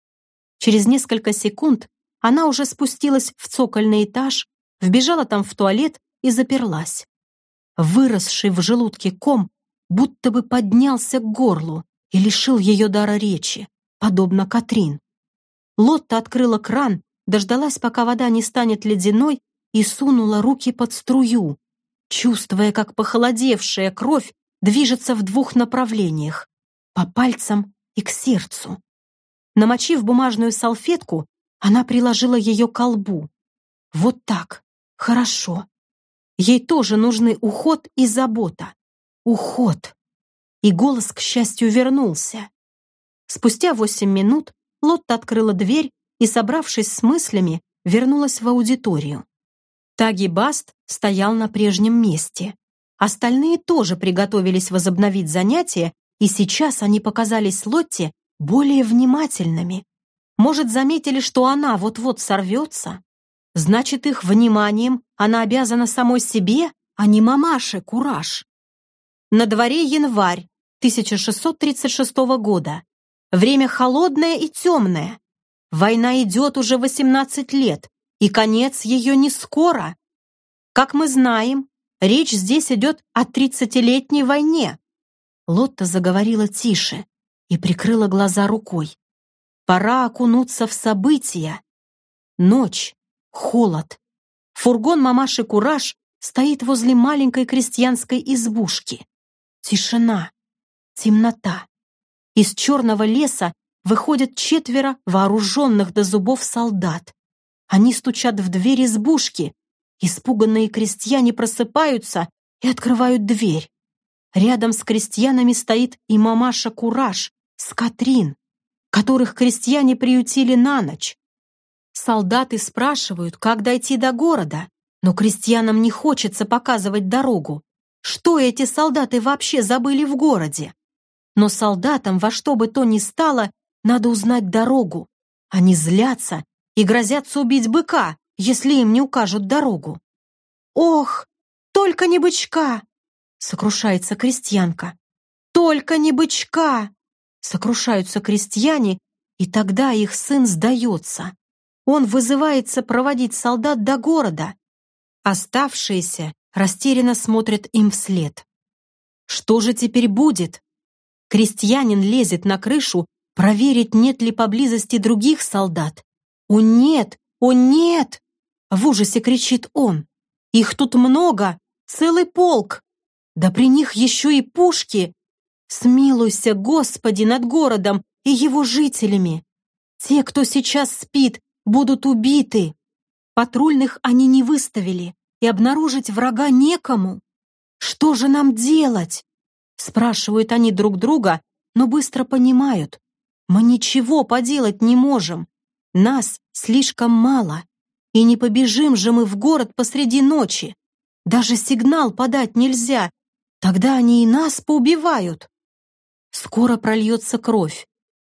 Через несколько секунд она уже спустилась в цокольный этаж, вбежала там в туалет и заперлась выросший в желудке ком, будто бы поднялся к горлу и лишил ее дара речи, подобно Катрин. Лотта открыла кран, дождалась, пока вода не станет ледяной, и сунула руки под струю, чувствуя, как похолодевшая кровь движется в двух направлениях — по пальцам и к сердцу. Намочив бумажную салфетку, она приложила ее к колбу. Вот так, хорошо. Ей тоже нужны уход и забота. Уход. И голос, к счастью, вернулся. Спустя восемь минут Лотта открыла дверь и, собравшись с мыслями, вернулась в аудиторию. Таги Баст стоял на прежнем месте. Остальные тоже приготовились возобновить занятия, и сейчас они показались Лотте более внимательными. Может, заметили, что она вот-вот сорвется? Значит, их вниманием она обязана самой себе, а не мамаше Кураж. На дворе январь 1636 года. Время холодное и темное. Война идет уже 18 лет, и конец ее не скоро. Как мы знаем, речь здесь идет о 30-летней войне. Лотта заговорила тише и прикрыла глаза рукой. Пора окунуться в события. Ночь, Холод. Фургон мамаши Кураж стоит возле маленькой крестьянской избушки. Тишина. Темнота. Из черного леса выходят четверо вооруженных до зубов солдат. Они стучат в дверь избушки. Испуганные крестьяне просыпаются и открывают дверь. Рядом с крестьянами стоит и мамаша Кураж с Катрин, которых крестьяне приютили на ночь. Солдаты спрашивают, как дойти до города, Но крестьянам не хочется показывать дорогу. Что эти солдаты вообще забыли в городе? Но солдатам во что бы то ни стало, надо узнать дорогу. Они злятся и грозятся убить быка, если им не укажут дорогу. «Ох, только не бычка!» — сокрушается крестьянка. «Только не бычка!» — сокрушаются крестьяне, и тогда их сын сдается. Он вызывается проводить солдат до города. Оставшиеся растерянно смотрят им вслед. Что же теперь будет? Крестьянин лезет на крышу проверить, нет ли поблизости других солдат. «О нет! О нет!» В ужасе кричит он. «Их тут много! Целый полк! Да при них еще и пушки! Смилуйся, Господи, над городом и его жителями! Те, кто сейчас спит, будут убиты! Патрульных они не выставили, и обнаружить врага некому. Что же нам делать? Спрашивают они друг друга, но быстро понимают. Мы ничего поделать не можем. Нас слишком мало. И не побежим же мы в город посреди ночи. Даже сигнал подать нельзя. Тогда они и нас поубивают. Скоро прольется кровь.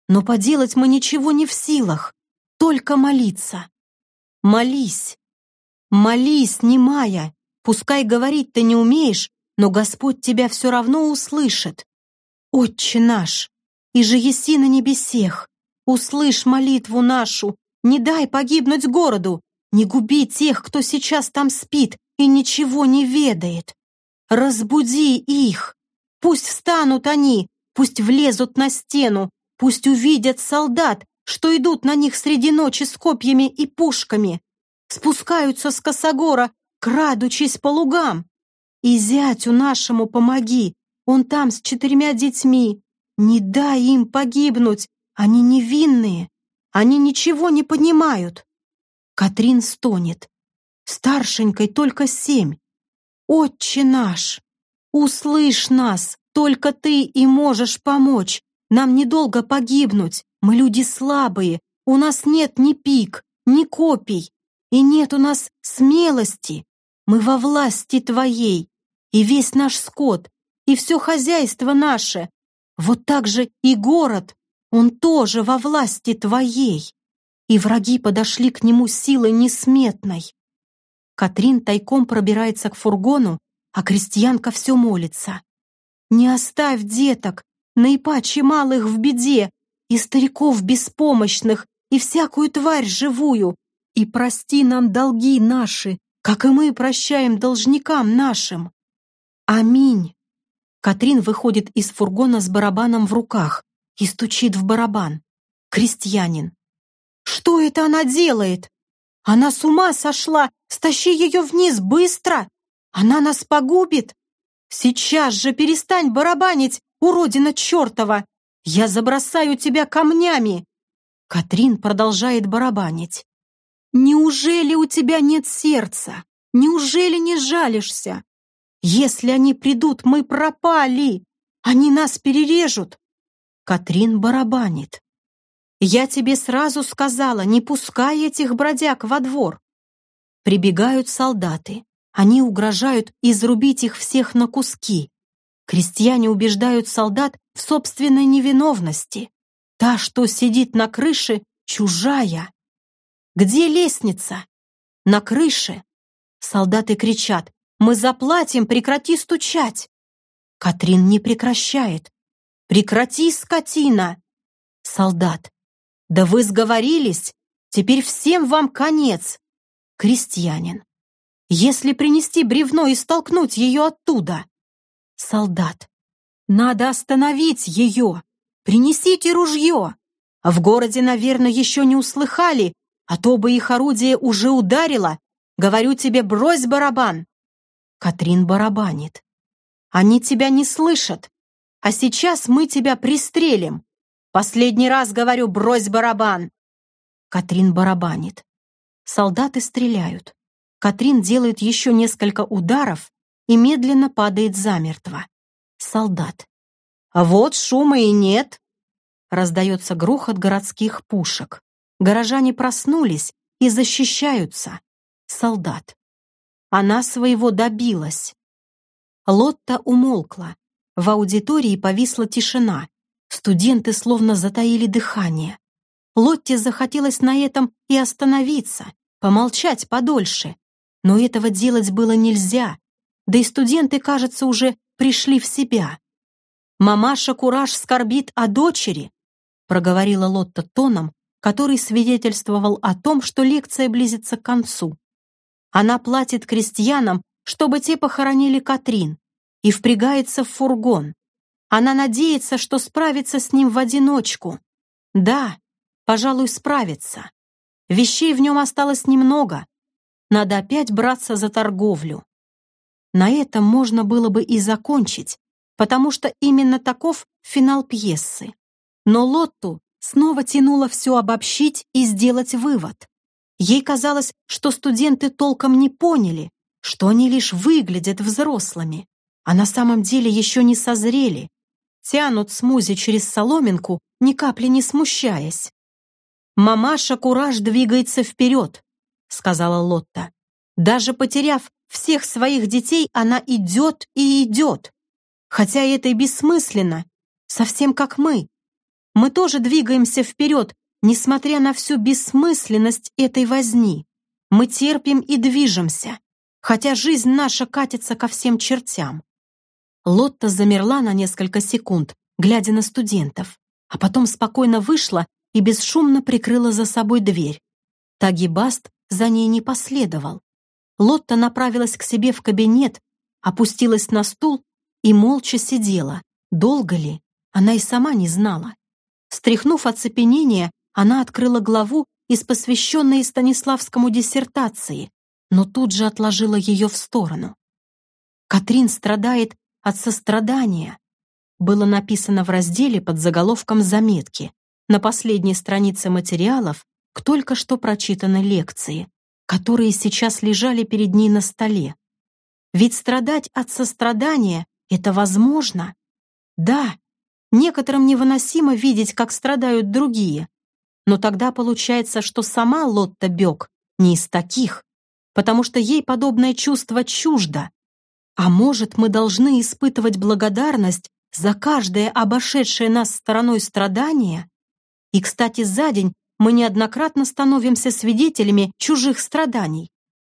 Но поделать мы ничего не в силах. Только молиться. Молись. Молись, немая. Пускай говорить ты не умеешь, но Господь тебя все равно услышит. Отче наш, и же еси на небесех, услышь молитву нашу, не дай погибнуть городу, не губи тех, кто сейчас там спит и ничего не ведает. Разбуди их, пусть встанут они, пусть влезут на стену, пусть увидят солдат, что идут на них среди ночи с копьями и пушками, спускаются с косогора, крадучись по лугам. И зятю нашему помоги, он там с четырьмя детьми, не дай им погибнуть, они невинные, они ничего не понимают. Катрин стонет. Старшенькой только семь. Отче наш, услышь нас, только ты и можешь помочь. Нам недолго погибнуть, мы люди слабые, у нас нет ни пик, ни копий, и нет у нас смелости. Мы во власти твоей, и весь наш скот, и все хозяйство наше, вот так же и город, он тоже во власти твоей. И враги подошли к нему силой несметной. Катрин тайком пробирается к фургону, а крестьянка все молится. «Не оставь деток, наипаче малых в беде, и стариков беспомощных, и всякую тварь живую, и прости нам долги наши, как и мы прощаем должникам нашим. Аминь. Катрин выходит из фургона с барабаном в руках и стучит в барабан. Крестьянин. «Что это она делает? Она с ума сошла! Стащи ее вниз, быстро! Она нас погубит! Сейчас же перестань барабанить, уродина чертова! Я забросаю тебя камнями!» Катрин продолжает барабанить. «Неужели у тебя нет сердца? Неужели не жалишься? Если они придут, мы пропали. Они нас перережут. Катрин барабанит. Я тебе сразу сказала, не пускай этих бродяг во двор. Прибегают солдаты. Они угрожают изрубить их всех на куски. Крестьяне убеждают солдат в собственной невиновности. Та, что сидит на крыше, чужая. Где лестница? На крыше. Солдаты кричат мы заплатим, прекрати стучать!» Катрин не прекращает. «Прекрати, скотина!» Солдат. «Да вы сговорились! Теперь всем вам конец!» Крестьянин. «Если принести бревно и столкнуть ее оттуда!» Солдат. «Надо остановить ее! Принесите ружье!» В городе, наверное, еще не услыхали, а то бы их орудие уже ударило. Говорю тебе, брось барабан!» Катрин барабанит. «Они тебя не слышат, а сейчас мы тебя пристрелим. Последний раз говорю, брось барабан!» Катрин барабанит. Солдаты стреляют. Катрин делает еще несколько ударов и медленно падает замертво. Солдат. «А вот шума и нет!» Раздается грохот городских пушек. Горожане проснулись и защищаются. Солдат. Она своего добилась. Лотта умолкла. В аудитории повисла тишина. Студенты словно затаили дыхание. Лотте захотелось на этом и остановиться, помолчать подольше. Но этого делать было нельзя. Да и студенты, кажется, уже пришли в себя. «Мамаша Кураж скорбит о дочери», проговорила Лотта тоном, который свидетельствовал о том, что лекция близится к концу. Она платит крестьянам, чтобы те похоронили Катрин, и впрягается в фургон. Она надеется, что справится с ним в одиночку. Да, пожалуй, справится. Вещей в нем осталось немного. Надо опять браться за торговлю. На этом можно было бы и закончить, потому что именно таков финал пьесы. Но Лотту снова тянуло все обобщить и сделать вывод. Ей казалось, что студенты толком не поняли, что они лишь выглядят взрослыми, а на самом деле еще не созрели, тянут смузи через соломинку, ни капли не смущаясь. «Мамаша Кураж двигается вперед», — сказала Лотта. «Даже потеряв всех своих детей, она идет и идет. Хотя это и бессмысленно, совсем как мы. Мы тоже двигаемся вперед, несмотря на всю бессмысленность этой возни. Мы терпим и движемся, хотя жизнь наша катится ко всем чертям. Лотта замерла на несколько секунд, глядя на студентов, а потом спокойно вышла и бесшумно прикрыла за собой дверь. Тагибаст за ней не последовал. Лотта направилась к себе в кабинет, опустилась на стул и молча сидела. Долго ли? Она и сама не знала. Стряхнув оцепенение, она открыла главу из посвященной Станиславскому диссертации, но тут же отложила ее в сторону. «Катрин страдает от сострадания», было написано в разделе под заголовком «Заметки» на последней странице материалов к только что прочитанной лекции, которые сейчас лежали перед ней на столе. Ведь страдать от сострадания — это возможно. Да, Некоторым невыносимо видеть, как страдают другие. Но тогда получается, что сама Лотта Бек не из таких, потому что ей подобное чувство чуждо. А может, мы должны испытывать благодарность за каждое обошедшее нас стороной страдание? И, кстати, за день мы неоднократно становимся свидетелями чужих страданий.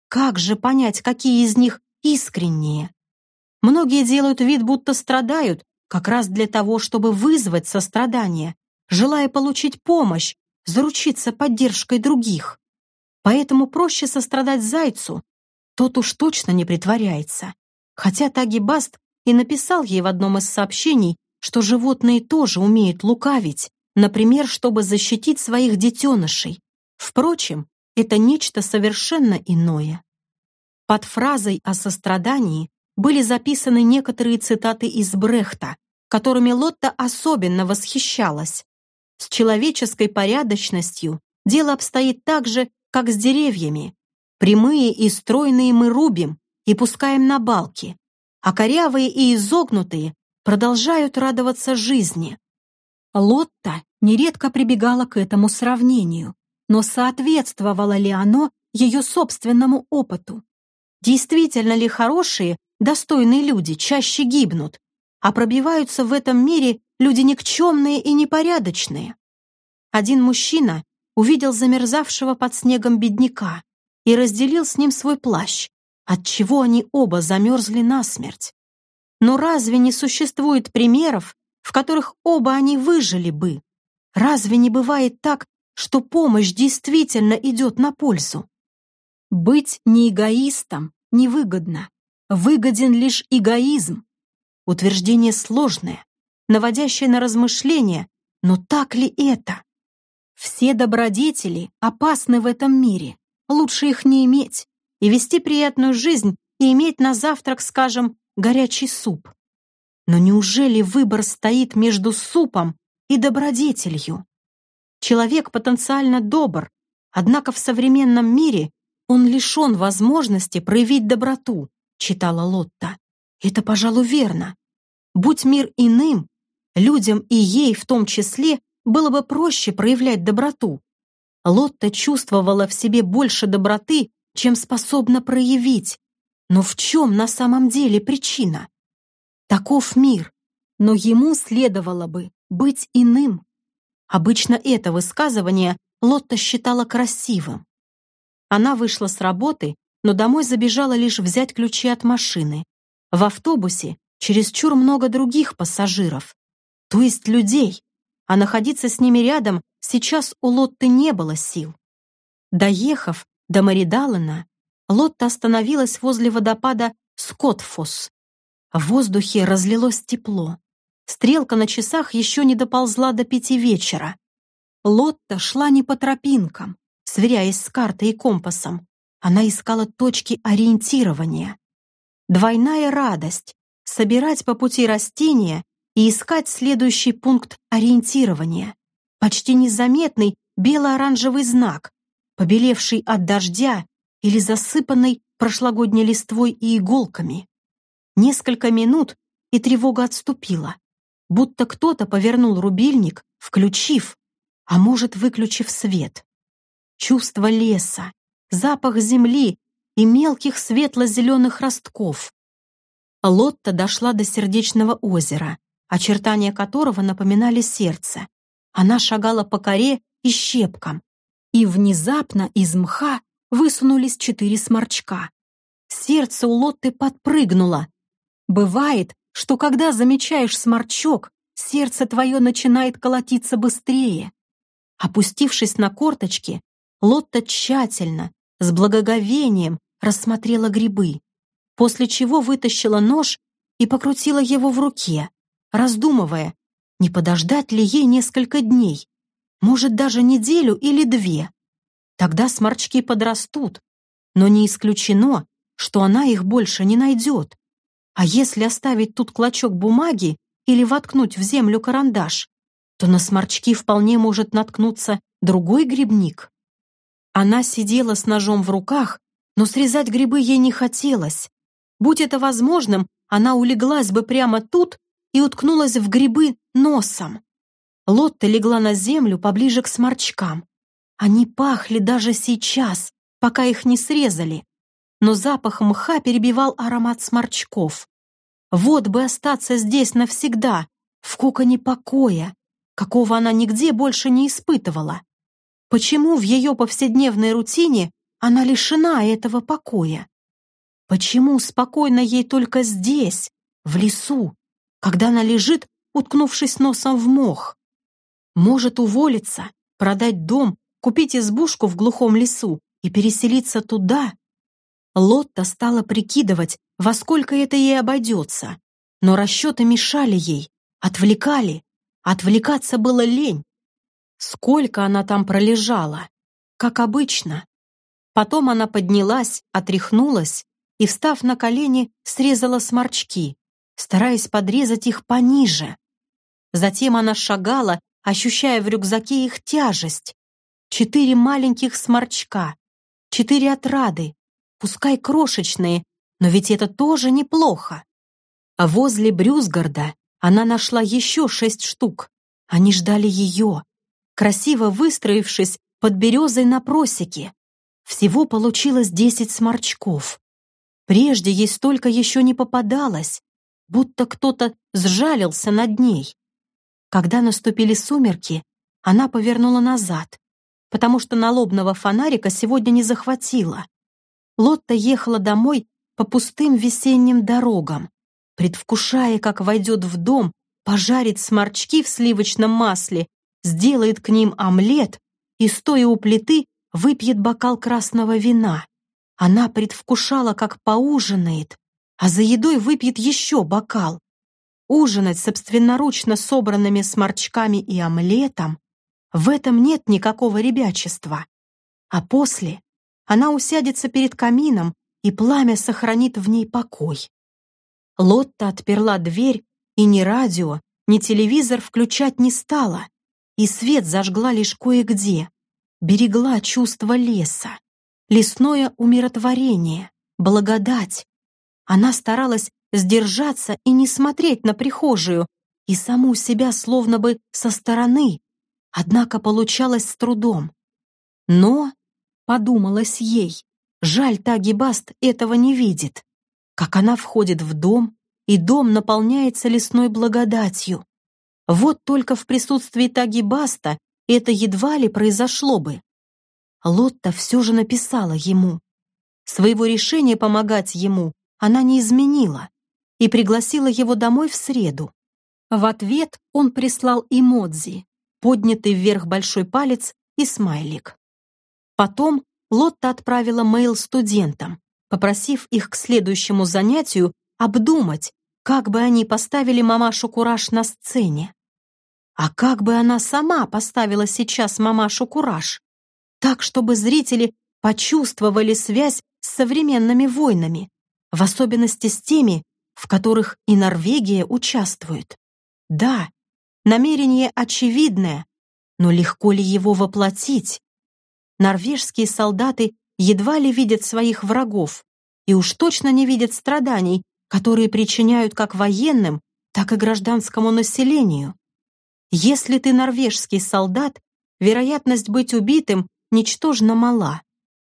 Как же понять, какие из них искренние? Многие делают вид, будто страдают, как раз для того, чтобы вызвать сострадание, желая получить помощь, заручиться поддержкой других. Поэтому проще сострадать зайцу, тот уж точно не притворяется. Хотя Тагибаст и написал ей в одном из сообщений, что животные тоже умеют лукавить, например, чтобы защитить своих детенышей. Впрочем, это нечто совершенно иное. Под фразой о сострадании были записаны некоторые цитаты из Брехта, которыми Лотта особенно восхищалась. С человеческой порядочностью дело обстоит так же, как с деревьями. Прямые и стройные мы рубим и пускаем на балки, а корявые и изогнутые продолжают радоваться жизни. Лотта нередко прибегала к этому сравнению, но соответствовало ли оно ее собственному опыту? Действительно ли хорошие достойные люди чаще гибнут, а пробиваются в этом мире люди никчемные и непорядочные. Один мужчина увидел замерзавшего под снегом бедняка и разделил с ним свой плащ, отчего они оба замерзли насмерть. Но разве не существует примеров, в которых оба они выжили бы? Разве не бывает так, что помощь действительно идет на пользу? Быть не эгоистом невыгодно. Выгоден лишь эгоизм. Утверждение сложное, наводящее на размышления, но так ли это? Все добродетели опасны в этом мире. Лучше их не иметь и вести приятную жизнь и иметь на завтрак, скажем, горячий суп. Но неужели выбор стоит между супом и добродетелью? Человек потенциально добр, однако в современном мире он лишен возможности проявить доброту, читала Лотта. Это, пожалуй, верно. Будь мир иным, людям и ей в том числе было бы проще проявлять доброту. Лотта чувствовала в себе больше доброты, чем способна проявить, Но в чем на самом деле причина? Таков мир, но ему следовало бы быть иным. Обычно это высказывание Лотта считала красивым. Она вышла с работы, но домой забежала лишь взять ключи от машины. В автобусе чересчур много других пассажиров, то есть людей, а находиться с ними рядом сейчас у Лотты не было сил. Доехав до Маридалана, Лотта остановилась возле водопада Скотфос. В воздухе разлилось тепло. Стрелка на часах еще не доползла до пяти вечера. Лотта шла не по тропинкам, сверяясь с картой и компасом. Она искала точки ориентирования. Двойная радость — собирать по пути растения и искать следующий пункт ориентирования. Почти незаметный бело-оранжевый знак, побелевший от дождя или засыпанный прошлогодней листвой и иголками. Несколько минут, и тревога отступила, будто кто-то повернул рубильник, включив, а может, выключив свет. Чувство леса, запах земли и мелких светло-зеленых ростков. Лотта дошла до сердечного озера, очертания которого напоминали сердце. Она шагала по коре и щепкам, и внезапно из мха высунулись четыре сморчка. Сердце у Лотты подпрыгнуло. Бывает, что когда замечаешь сморчок, сердце твое начинает колотиться быстрее. Опустившись на корточки, Лотта тщательно, с благоговением рассмотрела грибы, после чего вытащила нож и покрутила его в руке, раздумывая, не подождать ли ей несколько дней, может, даже неделю или две. Тогда сморчки подрастут, но не исключено, что она их больше не найдет. А если оставить тут клочок бумаги или воткнуть в землю карандаш, то на сморчки вполне может наткнуться другой грибник. Она сидела с ножом в руках, но срезать грибы ей не хотелось. Будь это возможным, она улеглась бы прямо тут и уткнулась в грибы носом. Лотта легла на землю поближе к сморчкам. Они пахли даже сейчас, пока их не срезали. Но запах мха перебивал аромат сморчков. Вот бы остаться здесь навсегда, в коконе покоя, какого она нигде больше не испытывала. Почему в ее повседневной рутине она лишена этого покоя? Почему спокойно ей только здесь, в лесу, когда она лежит, уткнувшись носом в мох? Может уволиться, продать дом, купить избушку в глухом лесу и переселиться туда. Лотта стала прикидывать, во сколько это ей обойдется. Но расчеты мешали ей, отвлекали. Отвлекаться было лень. Сколько она там пролежала? Как обычно. Потом она поднялась, отряхнулась и, встав на колени, срезала сморчки, стараясь подрезать их пониже. Затем она шагала, ощущая в рюкзаке их тяжесть. Четыре маленьких сморчка, четыре отрады, пускай крошечные, но ведь это тоже неплохо. А возле Брюсгарда она нашла еще шесть штук. Они ждали ее, красиво выстроившись под березой на просеке. Всего получилось десять сморчков. Прежде ей столько еще не попадалось, будто кто-то сжалился над ней. Когда наступили сумерки, она повернула назад, потому что налобного фонарика сегодня не захватила. Лотта ехала домой по пустым весенним дорогам, предвкушая, как войдет в дом, пожарит сморчки в сливочном масле, сделает к ним омлет и, стоя у плиты, выпьет бокал красного вина. Она предвкушала, как поужинает, а за едой выпьет еще бокал. Ужинать собственноручно собранными сморчками и омлетом в этом нет никакого ребячества. А после она усядется перед камином, и пламя сохранит в ней покой. Лотта отперла дверь и ни радио, ни телевизор включать не стала, и свет зажгла лишь кое-где. Берегла чувство леса, лесное умиротворение, благодать. Она старалась сдержаться и не смотреть на прихожую, и саму себя словно бы со стороны, однако получалось с трудом. Но, подумалось ей, жаль, Тагибаст этого не видит. как она входит в дом, и дом наполняется лесной благодатью. Вот только в присутствии Таги Баста это едва ли произошло бы. Лотта все же написала ему. Своего решения помогать ему она не изменила и пригласила его домой в среду. В ответ он прислал эмодзи, поднятый вверх большой палец и смайлик. Потом Лотта отправила мейл студентам, попросив их к следующему занятию обдумать, как бы они поставили мамашу Кураж на сцене. А как бы она сама поставила сейчас мамашу Кураж? Так, чтобы зрители почувствовали связь с современными войнами, в особенности с теми, в которых и Норвегия участвует. Да, намерение очевидное, но легко ли его воплотить? Норвежские солдаты едва ли видят своих врагов и уж точно не видят страданий, которые причиняют как военным, так и гражданскому населению. Если ты норвежский солдат, вероятность быть убитым ничтожно мала,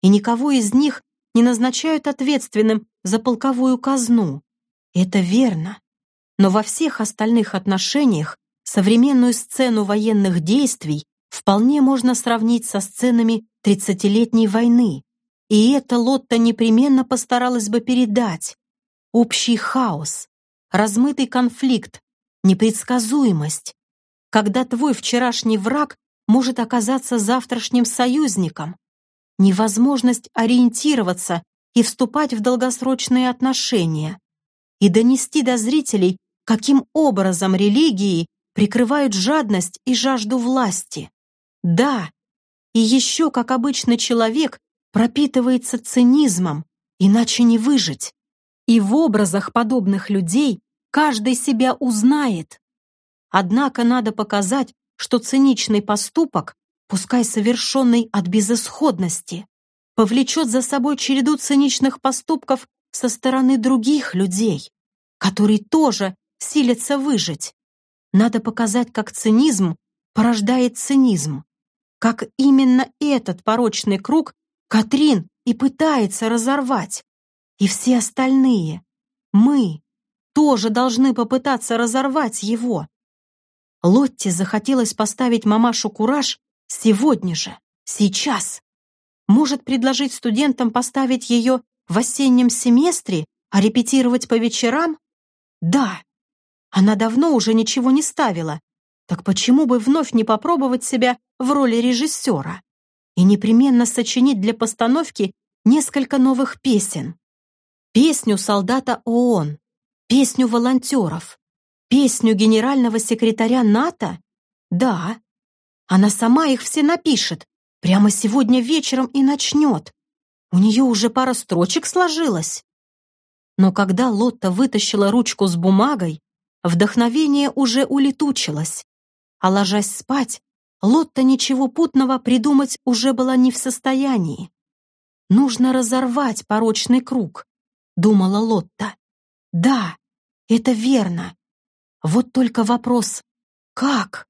и никого из них не назначают ответственным за полковую казну. Это верно. Но во всех остальных отношениях современную сцену военных действий вполне можно сравнить со сценами тридцатилетней войны. И это Лотта непременно постаралась бы передать. Общий хаос, размытый конфликт, непредсказуемость. Когда твой вчерашний враг может оказаться завтрашним союзником. Невозможность ориентироваться и вступать в долгосрочные отношения. И донести до зрителей, каким образом религии прикрывают жадность и жажду власти. Да, и еще, как обычный человек, пропитывается цинизмом, иначе не выжить. И в образах подобных людей каждый себя узнает. Однако надо показать, что циничный поступок, пускай совершенный от безысходности, повлечет за собой череду циничных поступков со стороны других людей, которые тоже силятся выжить. Надо показать, как цинизм порождает цинизм, как именно этот порочный круг Катрин и пытается разорвать. И все остальные, мы, тоже должны попытаться разорвать его. Лотте захотелось поставить мамашу Кураж сегодня же, сейчас. Может предложить студентам поставить ее в осеннем семестре, а репетировать по вечерам? Да, она давно уже ничего не ставила. Так почему бы вновь не попробовать себя в роли режиссера и непременно сочинить для постановки несколько новых песен? Песню солдата ООН, песню волонтеров, песню генерального секретаря НАТО? Да, она сама их все напишет, прямо сегодня вечером и начнет. У нее уже пара строчек сложилась. Но когда Лотта вытащила ручку с бумагой, Вдохновение уже улетучилось, а ложась спать, Лотта ничего путного придумать уже была не в состоянии. «Нужно разорвать порочный круг», — думала Лотта. «Да, это верно. Вот только вопрос — как?»